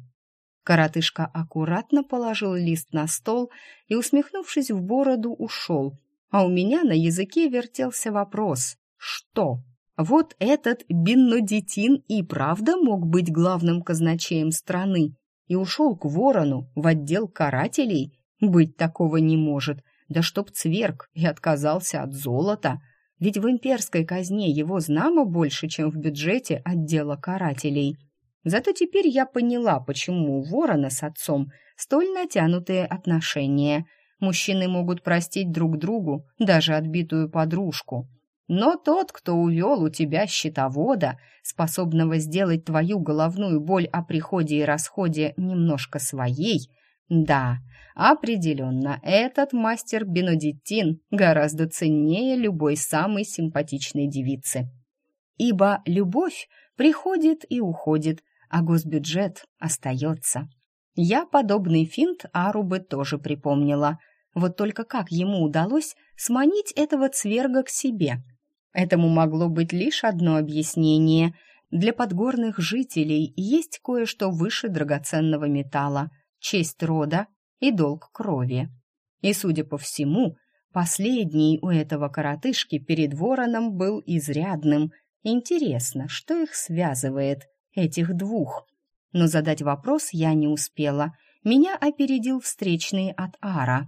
S2: Коротышка аккуратно положил лист на стол и, усмехнувшись в бороду, ушел. А у меня на языке вертелся вопрос «Что?». Вот этот Беннодитин и правда мог быть главным казначеем страны и ушел к ворону в отдел карателей? Быть такого не может. Да чтоб цверк и отказался от золота. Ведь в имперской казне его знамо больше, чем в бюджете отдела карателей. Зато теперь я поняла, почему у ворона с отцом столь натянутые отношения. Мужчины могут простить друг другу даже отбитую подружку. Но тот, кто увел у тебя счетовода, способного сделать твою головную боль о приходе и расходе немножко своей, да, определенно, этот мастер Бенедиктин гораздо ценнее любой самой симпатичной девицы. Ибо любовь приходит и уходит, а госбюджет остается. Я подобный финт Ару бы тоже припомнила. Вот только как ему удалось сманить этого цверга к себе? Этому могло быть лишь одно объяснение. Для подгорных жителей есть кое-что выше драгоценного металла — честь рода и долг крови. И, судя по всему, последний у этого коротышки перед вороном был изрядным. Интересно, что их связывает — этих двух. Но задать вопрос я не успела. Меня опередил встречный от Ара.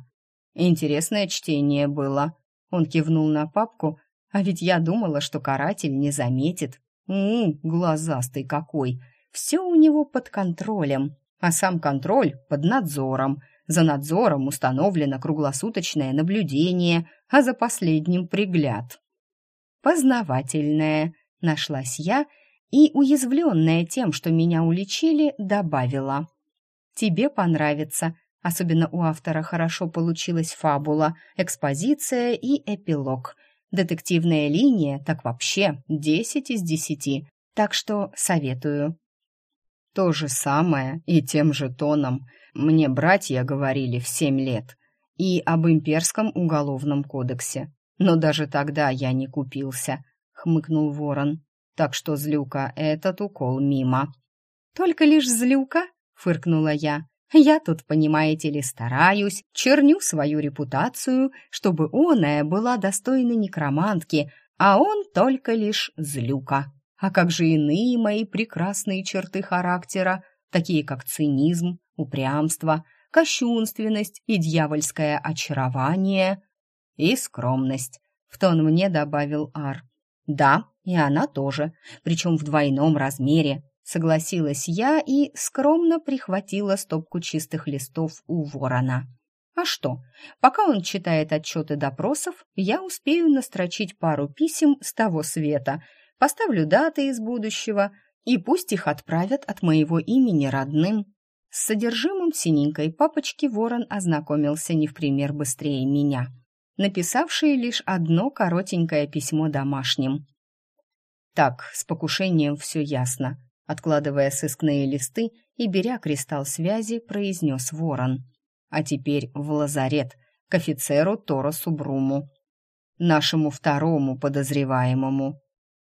S2: Интересное чтение было. Он кивнул на папку, а ведь я думала, что каратель не заметит. У, глазастый какой. Все у него под контролем, а сам контроль под надзором. За надзором установлено круглосуточное наблюдение, а за последним пригляд. Познавательное, нашлась я и, уязвленная тем, что меня уличили, добавила. «Тебе понравится. Особенно у автора хорошо получилась фабула, экспозиция и эпилог. Детективная линия так вообще десять из десяти, так что советую». То же самое и тем же тоном мне братья говорили в семь лет и об имперском уголовном кодексе. Но даже тогда я не купился, хмыкнул Ворон. Так что, злюка, этот укол мимо. Только лишь злюка, фыркнула я. Я тут, понимаете ли, стараюсь, черню свою репутацию, чтобы оная была достойна некромантки, а он только лишь злюка. А как же иные мои прекрасные черты характера, такие как цинизм, упрямство, кощунственность и дьявольское очарование и скромность, в тон мне добавил Ар. Да, и она тоже, причем в двойном размере. Согласилась я и скромно прихватила стопку чистых листов у ворона. А что, пока он читает отчеты допросов, я успею настрочить пару писем с того света, поставлю даты из будущего, и пусть их отправят от моего имени родным. С содержимым синенькой папочки ворон ознакомился не в пример быстрее меня написавшие лишь одно коротенькое письмо домашним. Так, с покушением все ясно. Откладывая сыскные листы и беря кристалл связи, произнес ворон. А теперь в лазарет, к офицеру Торосу Бруму, нашему второму подозреваемому.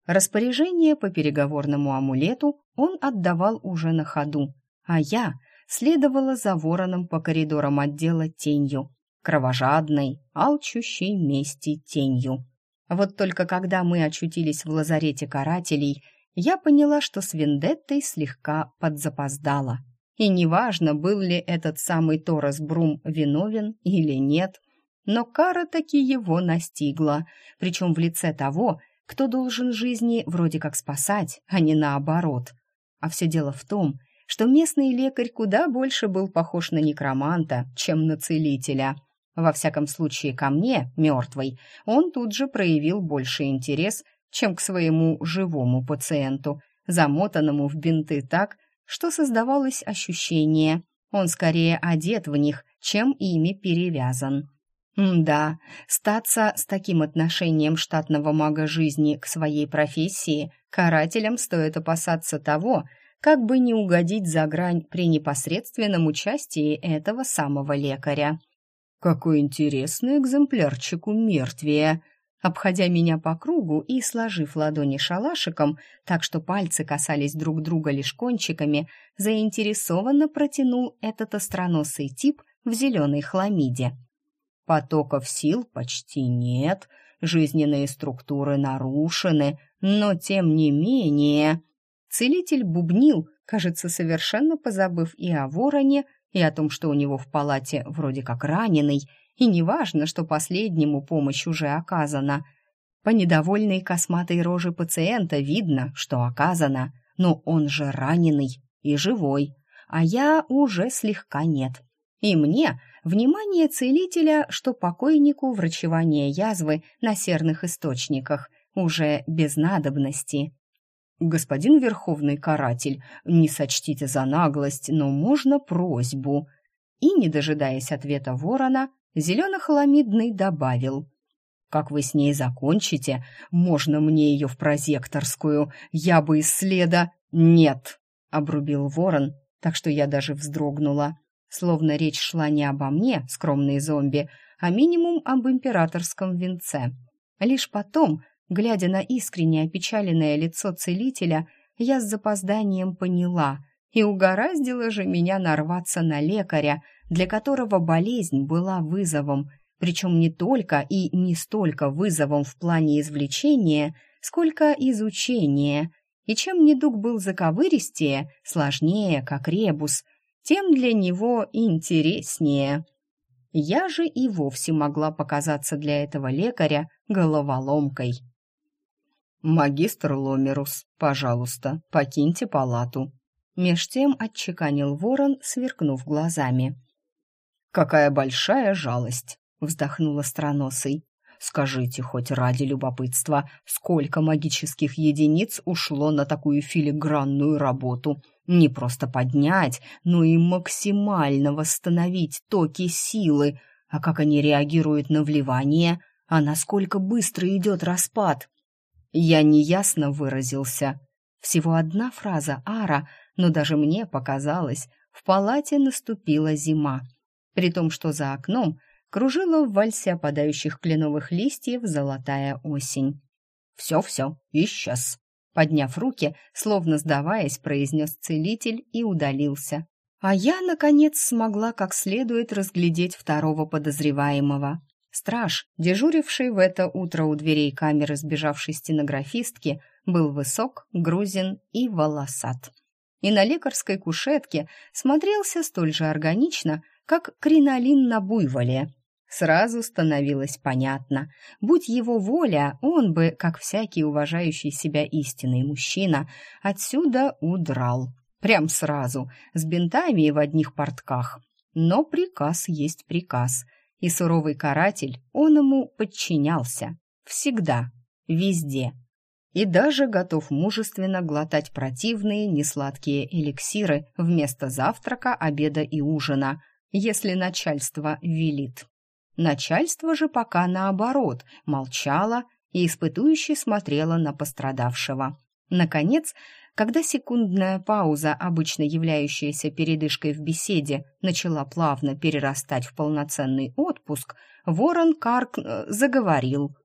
S2: Распоряжение по переговорному амулету он отдавал уже на ходу, а я следовала за вороном по коридорам отдела тенью, кровожадной, алчущей мести тенью. Вот только когда мы очутились в лазарете карателей, я поняла, что с Вендеттой слегка подзапоздала. И неважно, был ли этот самый Торос Брум виновен или нет, но кара таки его настигла, причем в лице того, кто должен жизни вроде как спасать, а не наоборот. А все дело в том, что местный лекарь куда больше был похож на некроманта, чем на целителя — во всяком случае, ко мне, мертвой, он тут же проявил больше интерес, чем к своему живому пациенту, замотанному в бинты так, что создавалось ощущение, он скорее одет в них, чем ими перевязан. Да, статься с таким отношением штатного мага жизни к своей профессии карателям стоит опасаться того,
S1: как бы не угодить за грань при непосредственном участии этого самого лекаря.
S2: «Какой интересный экземплярчик у мертвия!»
S1: Обходя меня по кругу и сложив ладони шалашиком, так что пальцы касались друг друга лишь кончиками, заинтересованно протянул этот остроносый тип в зеленой хламиде.
S2: Потоков сил почти нет, жизненные структуры нарушены, но тем не менее...
S1: Целитель бубнил, кажется, совершенно позабыв и о вороне, и о том, что у него в палате вроде как раненый, и неважно, что последнему помощь уже оказана. По недовольной косматой роже пациента видно, что оказана, но он же раненый и живой, а я уже слегка нет. И мне внимание целителя, что покойнику врачевание язвы на серных источниках уже без надобности.
S2: «Господин Верховный Каратель, не сочтите за наглость, но можно просьбу?»
S1: И, не дожидаясь ответа ворона, зелено-холомидный добавил.
S2: «Как вы с ней закончите, можно мне ее в прозекторскую, я бы из следа...» «Нет!» — обрубил ворон, так что я даже вздрогнула. Словно речь шла не обо мне, скромной зомби, а минимум об императорском венце. Лишь потом Глядя на искренне опечаленное лицо целителя, я с запозданием поняла, и угораздило же меня нарваться на лекаря, для которого болезнь была вызовом, причем не только и не столько вызовом в плане извлечения, сколько изучения. И чем недуг был заковыристее, сложнее, как ребус, тем для него интереснее. Я же и вовсе могла показаться для этого лекаря головоломкой. «Магистр Ломерус, пожалуйста, покиньте палату», — меж тем отчеканил ворон, сверкнув глазами. «Какая большая жалость!» — вздохнула Страносый. «Скажите хоть ради любопытства, сколько магических единиц ушло на такую филигранную работу? Не просто поднять, но и максимально восстановить токи силы. А как они реагируют на вливание? А насколько быстро идет распад?» Я неясно выразился. Всего одна фраза «ара», но даже мне показалось, в палате наступила зима. При том, что за окном кружила в вальсе опадающих кленовых листьев золотая осень. «Все-все, исчез», — подняв руки, словно сдаваясь, произнес целитель и удалился. А я, наконец, смогла как следует разглядеть второго подозреваемого. Страж, дежуривший в это утро у дверей камеры сбежавшей стенографистки, был высок, грузин и волосат. И на лекарской кушетке смотрелся столь же органично, как кринолин на буйволе. Сразу становилось понятно, будь его воля, он бы, как всякий уважающий себя истинный мужчина, отсюда удрал. Прям сразу, с бинтами и в одних портках. Но приказ есть приказ — и суровый каратель, он ему подчинялся. Всегда, везде. И даже готов мужественно глотать противные несладкие эликсиры вместо завтрака, обеда и ужина, если начальство велит. Начальство же пока наоборот молчало и испытующе смотрело на пострадавшего. Наконец, когда секундная пауза, обычно являющаяся передышкой в беседе, начала плавно перерастать в полноценный отпуск, ворон Карк э, заговорил.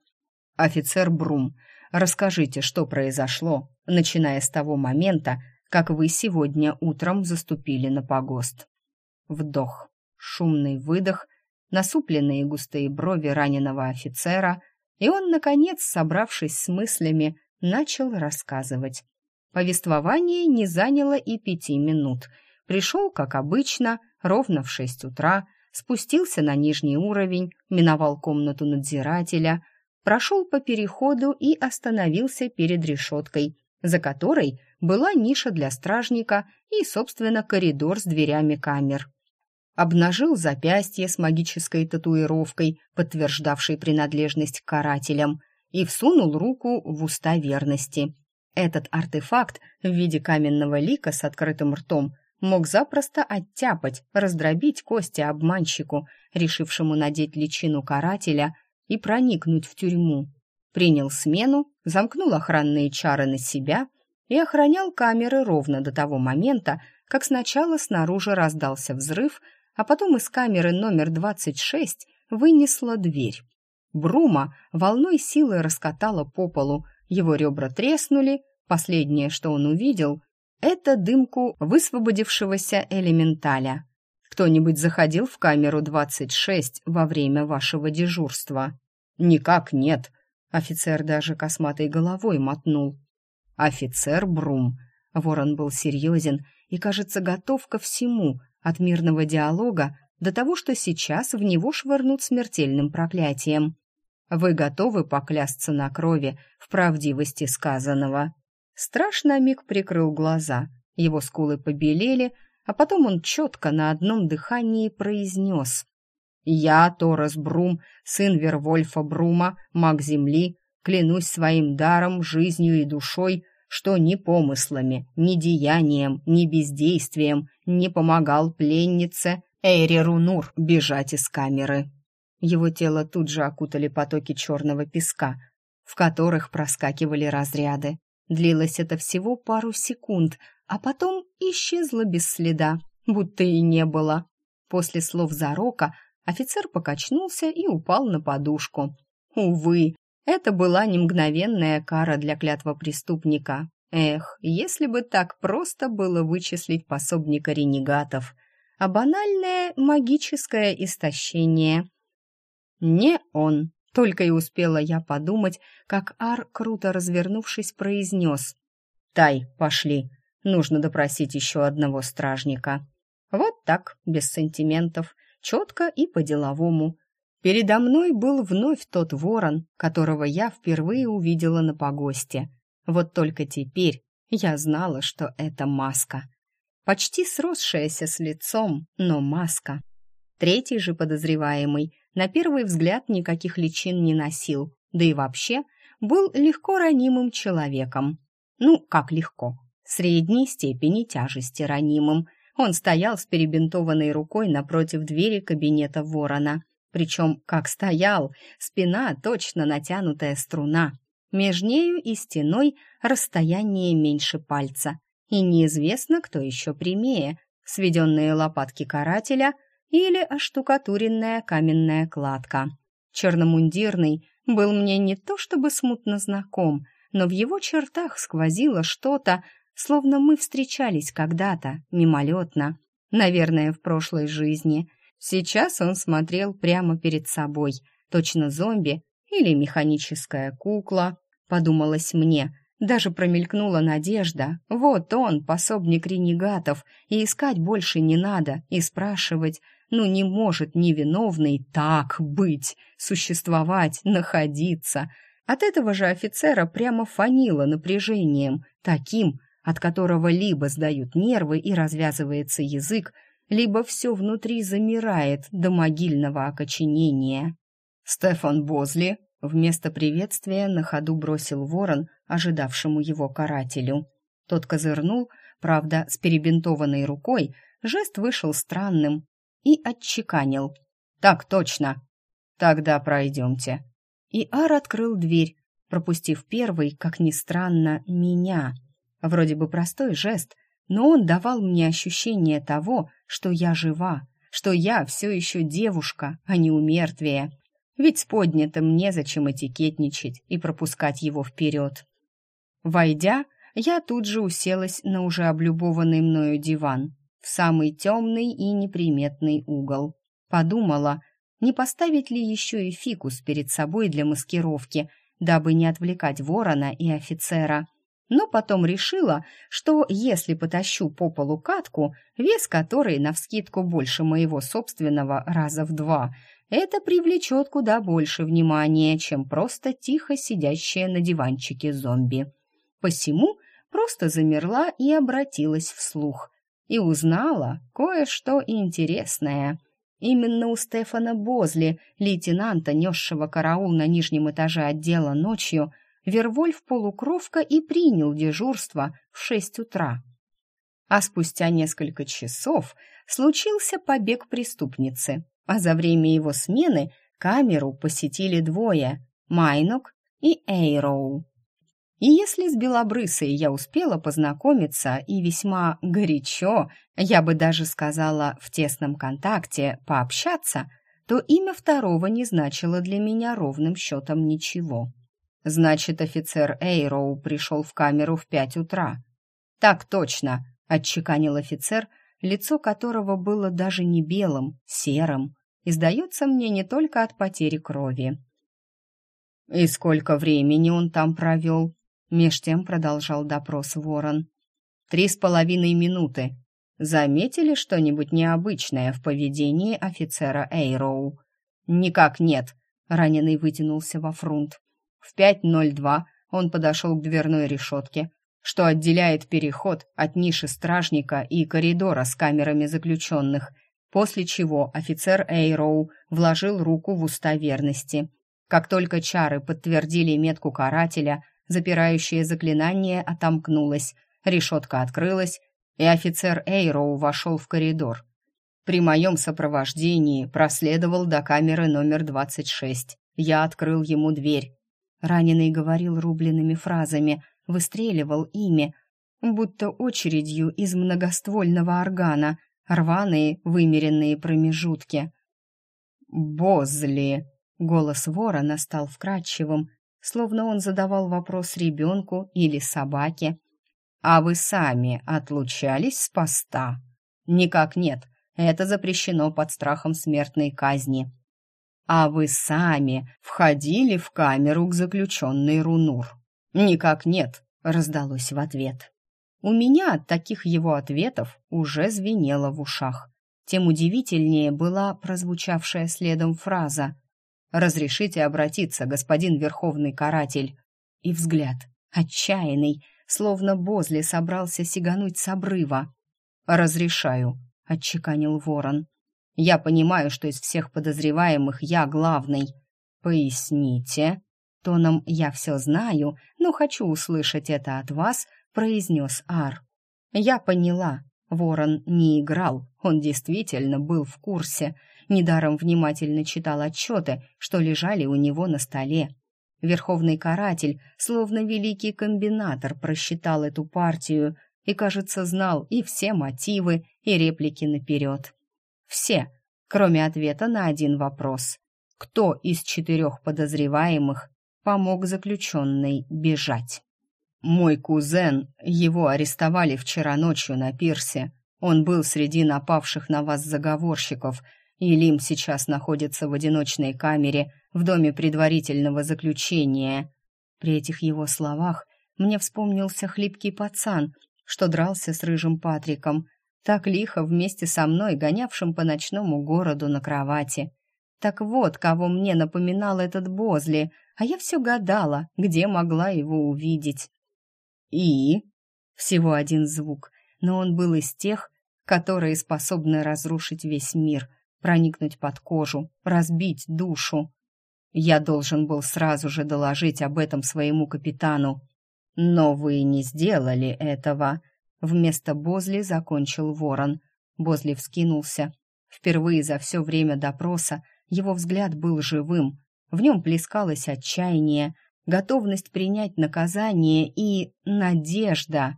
S2: «Офицер Брум, расскажите, что произошло, начиная с того момента, как вы сегодня утром заступили на погост». Вдох, шумный выдох, насупленные густые брови раненого офицера, и он, наконец, собравшись с мыслями, начал рассказывать. Повествование не заняло и пяти минут. Пришел, как обычно, ровно в шесть утра, спустился на нижний уровень, миновал комнату надзирателя, прошел по переходу и остановился перед решеткой, за которой была ниша для стражника и, собственно, коридор с дверями камер. Обнажил запястье с магической татуировкой, подтверждавшей принадлежность к карателям, и всунул руку в уста верности – этот артефакт в виде каменного лика с открытым ртом мог запросто оттяпать, раздробить кости обманщику, решившему надеть личину карателя и проникнуть в тюрьму. Принял смену, замкнул охранные чары на себя
S1: и охранял камеры ровно до того момента, как сначала снаружи раздался взрыв, а потом из камеры номер 26 вынесла дверь. Брума волной силы раскатала по полу, его ребра треснули, последнее, что он увидел, это дымку высвободившегося элементаля. Кто-нибудь заходил в камеру 26 во время вашего дежурства? Никак нет. Офицер даже косматой головой мотнул. Офицер Брум. Ворон был серьезен и, кажется, готов ко всему, от мирного диалога до того, что сейчас в него швырнут смертельным проклятием. Вы готовы поклясться на крови в правдивости сказанного? Страж на миг прикрыл глаза. Его скулы побелели, а потом он четко на одном дыхании произнес. «Я, Торос Брум, сын Вервольфа Брума, маг Земли, клянусь своим даром, жизнью и душой, что ни помыслами, ни деянием, ни бездействием не помогал пленнице Эйри Рунур бежать из камеры». Его тело тут же окутали потоки черного песка, в которых проскакивали разряды. Длилось это всего пару секунд, а потом исчезло без следа, будто и не было. После слов Зарока офицер покачнулся и упал на подушку. Увы, это была не мгновенная кара для клятва преступника. Эх, если бы так просто было вычислить пособника ренегатов, а банальное магическое истощение. Не он, только и успела я подумать, как Ар, круто развернувшись, произнес. «Тай, пошли, нужно допросить еще одного стражника». Вот так, без сантиментов, четко и по-деловому. Передо мной был вновь тот ворон, которого я впервые увидела на погосте. Вот только теперь я знала, что это маска. Почти сросшаяся с лицом, но маска. Третий же подозреваемый на первый взгляд никаких личин не носил, да и вообще был легко ранимым человеком. Ну, как легко, средней степени тяжести ранимым. Он стоял с перебинтованной рукой напротив двери кабинета ворона. Причем, как стоял, спина точно натянутая струна. Меж нею и стеной расстояние меньше пальца. И неизвестно, кто еще прямее, сведенные лопатки карателя – или оштукатуренная каменная кладка. Черномундирный был мне не то чтобы смутно знаком, но в его чертах сквозило что-то, словно мы встречались когда-то, мимолетно, наверное, в прошлой жизни. Сейчас он смотрел прямо перед собой, точно зомби или механическая кукла, подумалось мне. Даже промелькнула надежда. Вот он, пособник ренегатов, и искать больше не надо, и спрашивать, ну не может невиновный так быть, существовать, находиться. От этого же офицера прямо фанило напряжением, таким, от которого либо сдают нервы и развязывается язык, либо все внутри замирает до могильного окоченения. Стефан Бозли вместо приветствия на ходу бросил ворон ожидавшему его карателю. Тот козырнул, правда, с перебинтованной рукой, жест вышел странным, и отчеканил. «Так точно! Тогда пройдемте». И Ар открыл дверь, пропустив первый, как ни странно, меня. Вроде бы простой жест, но он давал мне ощущение того, что я жива, что я все еще девушка, а не умертвие. Ведь с поднятым незачем этикетничать и пропускать его вперед. Войдя, я тут же уселась на уже облюбованный мною диван в самый темный и неприметный угол. Подумала, не поставить ли еще и фикус перед собой для маскировки, дабы не отвлекать ворона и офицера. Но потом решила, что если потащу по полу катку, вес которой навскидку больше моего собственного раза в два, это привлечет куда больше внимания, чем просто тихо сидящая на диванчике зомби. Посему просто замерла и обратилась вслух и узнала кое-что интересное. Именно у Стефана Бозли, лейтенанта, несшего караул на нижнем этаже отдела ночью, Вервольф-полукровка и принял дежурство в шесть утра. А спустя несколько часов случился побег преступницы, а за время его смены камеру посетили двое – Майнок и Эйроу. И если с Белобрысой я успела познакомиться и весьма горячо, я бы даже сказала в тесном контакте, пообщаться, то имя второго не значило для меня ровным счетом ничего. Значит, офицер Эйроу пришел в камеру в пять утра. «Так точно», — отчеканил офицер, лицо которого было даже не белым, серым, и сдается мне не только от потери крови. «И сколько времени он там провел?» Меж тем продолжал допрос Ворон. «Три с половиной минуты. Заметили что-нибудь необычное в поведении офицера Эйроу?» «Никак нет», — раненый вытянулся во фрунт. В 5.02 он подошел к дверной решетке, что отделяет переход от ниши стражника и коридора с камерами заключенных, после чего офицер Эйроу вложил руку в уста верности. Как только чары подтвердили метку карателя, запирающее заклинание отомкнулось, решетка открылась, и офицер Эйроу вошел в коридор. При моем сопровождении проследовал до камеры номер 26. Я открыл ему дверь. Раненый говорил рубленными фразами, выстреливал ими, будто очередью из многоствольного органа, рваные, вымеренные промежутки. «Бозли!» — голос ворона стал вкрадчивым, словно он задавал вопрос ребенку или собаке. «А вы сами отлучались с поста?» «Никак нет. Это запрещено под страхом смертной казни». «А вы сами входили в камеру к заключенной Рунур?» «Никак нет», — раздалось в ответ. У меня от таких его ответов уже звенело в ушах. Тем удивительнее была прозвучавшая следом фраза «Разрешите обратиться, господин Верховный Каратель». И взгляд, отчаянный, словно Бозли собрался сигануть с обрыва. «Разрешаю», — отчеканил ворон. «Я понимаю, что из всех подозреваемых я главный. Поясните». Тоном «я все знаю, но хочу услышать это от вас», произнес Ар. «Я поняла. Ворон не играл, он действительно был в курсе недаром внимательно читал отчеты, что лежали у него на столе. Верховный каратель, словно великий комбинатор, просчитал эту партию и, кажется, знал и все мотивы, и реплики наперед. Все, кроме ответа на один вопрос. Кто из четырех подозреваемых помог заключенной бежать? «Мой кузен, его арестовали вчера ночью на пирсе. Он был среди напавших на вас заговорщиков и Лим сейчас находится в одиночной камере в доме предварительного заключения. При этих его словах мне вспомнился хлипкий пацан, что дрался с рыжим Патриком, так лихо вместе со мной, гонявшим по ночному городу на кровати. Так вот, кого мне напоминал этот Бозли, а я все гадала, где могла его увидеть. И? Всего один звук, но он был из тех, которые способны разрушить весь мир — проникнуть под кожу, разбить душу. Я должен был сразу же доложить об этом своему капитану. Но вы не сделали этого. Вместо Бозли закончил ворон. Бозли вскинулся. Впервые за все время допроса его взгляд был живым. В нем плескалось отчаяние, готовность принять наказание и надежда.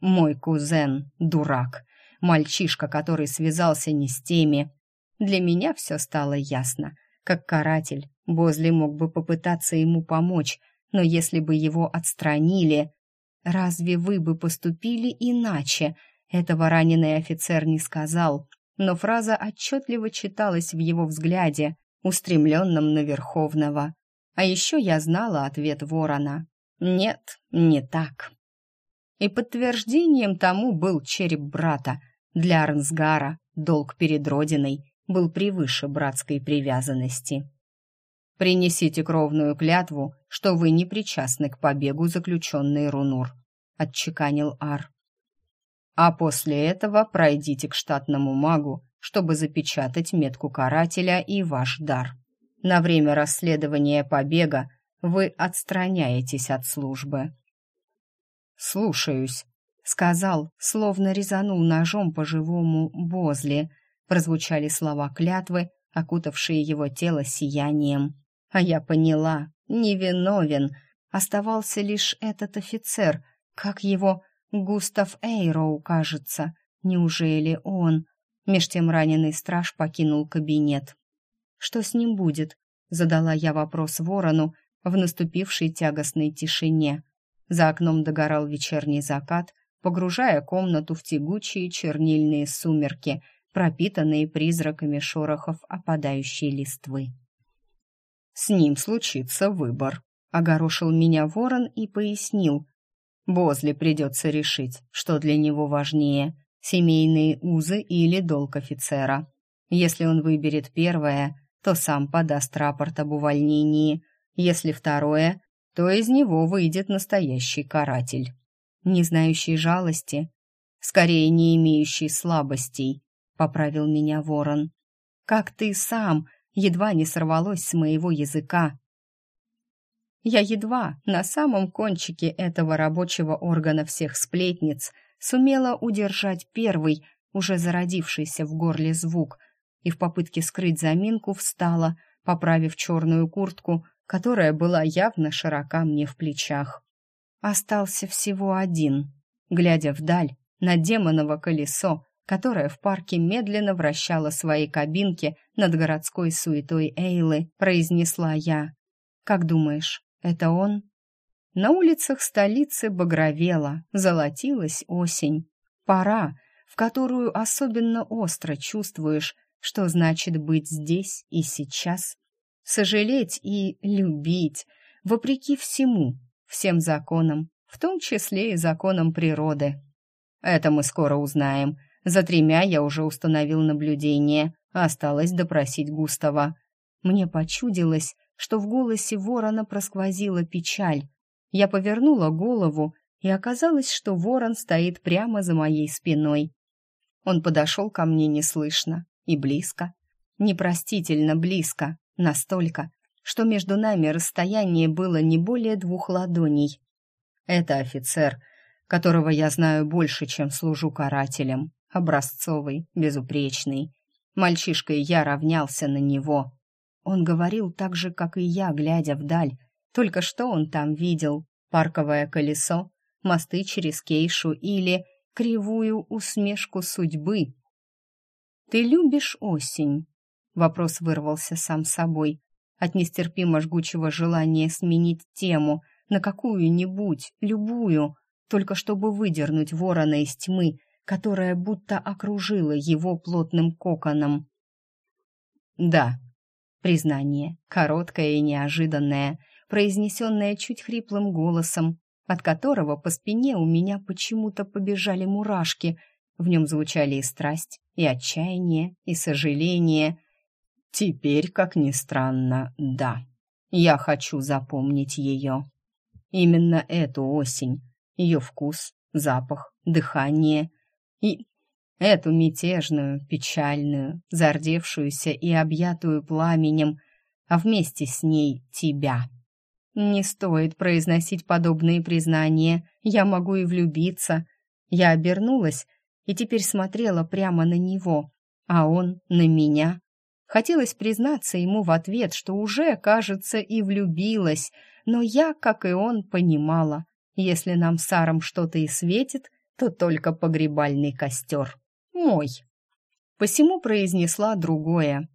S1: Мой кузен — дурак, мальчишка, который связался не с теми, для меня все стало ясно. Как каратель, Бозли мог бы попытаться ему помочь, но если бы его отстранили... «Разве вы бы поступили иначе?» Этого раненый офицер не сказал, но фраза отчетливо читалась в его взгляде, устремленном на Верховного. А еще я знала ответ ворона. «Нет, не так». И подтверждением тому был череп брата. Для Арнсгара долг перед Родиной был превыше братской привязанности. «Принесите кровную клятву, что вы не причастны к побегу заключенной Рунур», — отчеканил Ар. «А после этого пройдите к штатному магу, чтобы запечатать метку карателя и ваш дар. На время расследования побега вы отстраняетесь от службы». «Слушаюсь», — сказал, словно резанул ножом по живому Бозли — прозвучали слова клятвы, окутавшие его тело сиянием. А я поняла, невиновен, Оставался лишь этот офицер, как его Густав Эйроу, кажется. Неужели он? Меж тем раненый страж покинул кабинет. «Что с ним будет?» — задала я вопрос ворону в наступившей тягостной тишине. За окном догорал вечерний закат, погружая комнату в тягучие чернильные сумерки, пропитанные призраками шорохов опадающей листвы.
S2: «С ним случится выбор», — огорошил меня ворон и пояснил. «Бозли придется решить, что для него важнее — семейные узы или долг офицера. Если он выберет первое, то сам подаст рапорт об увольнении. Если второе, то из него выйдет настоящий каратель. Не знающий жалости, скорее не имеющий слабостей, поправил меня ворон. Как ты сам, едва не сорвалось с моего языка. Я едва на самом кончике этого рабочего органа всех сплетниц сумела удержать первый, уже зародившийся в горле звук, и в попытке скрыть заминку встала, поправив черную куртку, которая была явно широка мне в плечах. Остался всего один. Глядя вдаль, на демоново колесо, которое в парке медленно вращало свои кабинки над городской суетой Эйлы, произнесла я. «Как думаешь, это он?» На улицах столицы багровела, золотилась осень. Пора, в которую особенно остро чувствуешь, что значит быть здесь и сейчас. Сожалеть и любить, вопреки всему, всем законам, в том числе и законам природы. Это мы скоро узнаем. За тремя я уже установил наблюдение, осталось допросить Густава. Мне почудилось, что в голосе ворона просквозила печаль, я повернула голову, и оказалось, что ворон стоит прямо за моей спиной. Он подошел ко мне неслышно и близко, непростительно близко, настолько, что между нами расстояние было не более двух ладоней. Это офицер, которого я знаю больше, чем служу карателем, образцовый, безупречный. Мальчишкой я равнялся на него. Он говорил так же, как и я, глядя вдаль, только что он там видел? Парковое колесо, мосты через Кейшу или кривую усмешку судьбы? «Ты любишь осень?» Вопрос вырвался сам собой от нестерпимо жгучего желания сменить тему на какую-нибудь, любую, только чтобы выдернуть ворона из тьмы, которая будто окружила его плотным коконом. «Да», признание, короткое и неожиданное — произнесенное чуть хриплым голосом, от которого по спине у меня почему-то побежали мурашки. В нем звучали и страсть, и отчаяние, и сожаление. Теперь, как ни странно, да, я хочу запомнить ее. Именно эту осень, ее вкус, запах, дыхание и эту мятежную, печальную, зардевшуюся и объятую пламенем, а вместе с ней тебя. Не стоит произносить подобные признания. Я могу и влюбиться. Я обернулась и теперь смотрела прямо на него, а он на меня. Хотелось признаться ему в ответ, что уже, кажется, и влюбилась, но я, как и он, понимала, если нам с Саром что-то и светит, то только погребальный костер. Мой. Посему произнесла другое.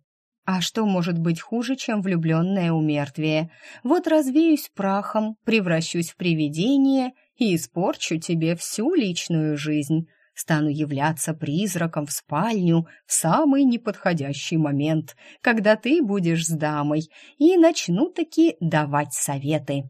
S2: А что может быть хуже, чем влюбленное умертвие? Вот развеюсь прахом, превращусь в привидение и испорчу тебе всю личную жизнь. Стану являться призраком в спальню в самый неподходящий момент, когда ты будешь с дамой, и начну таки давать советы.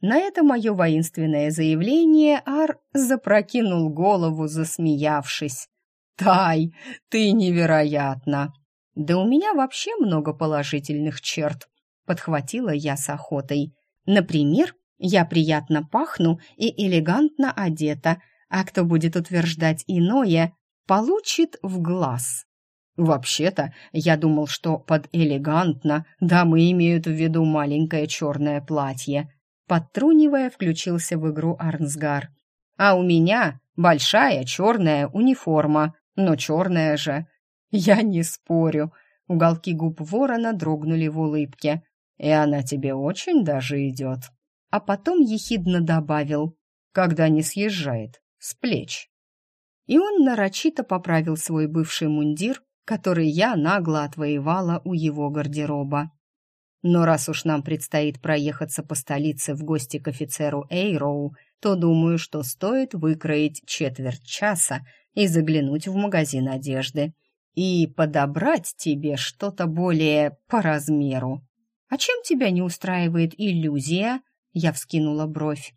S2: На это мое воинственное заявление Ар запрокинул голову, засмеявшись. «Тай, ты невероятна!» Да у меня вообще много положительных черт, подхватила я с охотой. Например, я приятно пахну и элегантно одета, а кто будет утверждать иное, получит в глаз. Вообще-то, я думал, что под элегантно дамы имеют в виду маленькое черное платье. Подтрунивая, включился в игру Арнсгар. А у меня большая черная униформа, но черная же. «Я не спорю». Уголки губ ворона дрогнули в улыбке. «И она тебе очень даже идет».
S1: а потом ехидно добавил
S2: «Когда не съезжает, с плеч».
S1: И он нарочито поправил свой бывший мундир, который я нагло отвоевала у его гардероба. Но раз уж нам предстоит проехаться по столице в гости к офицеру Эйроу, то думаю, что стоит выкроить четверть часа и заглянуть в магазин одежды и подобрать тебе что-то более по размеру. А чем тебя не устраивает иллюзия? Я вскинула бровь.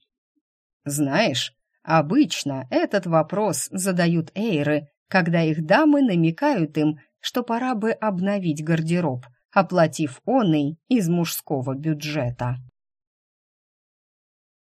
S2: Знаешь, обычно этот вопрос задают эйры, когда их дамы намекают им, что пора бы обновить гардероб, оплатив он из мужского бюджета.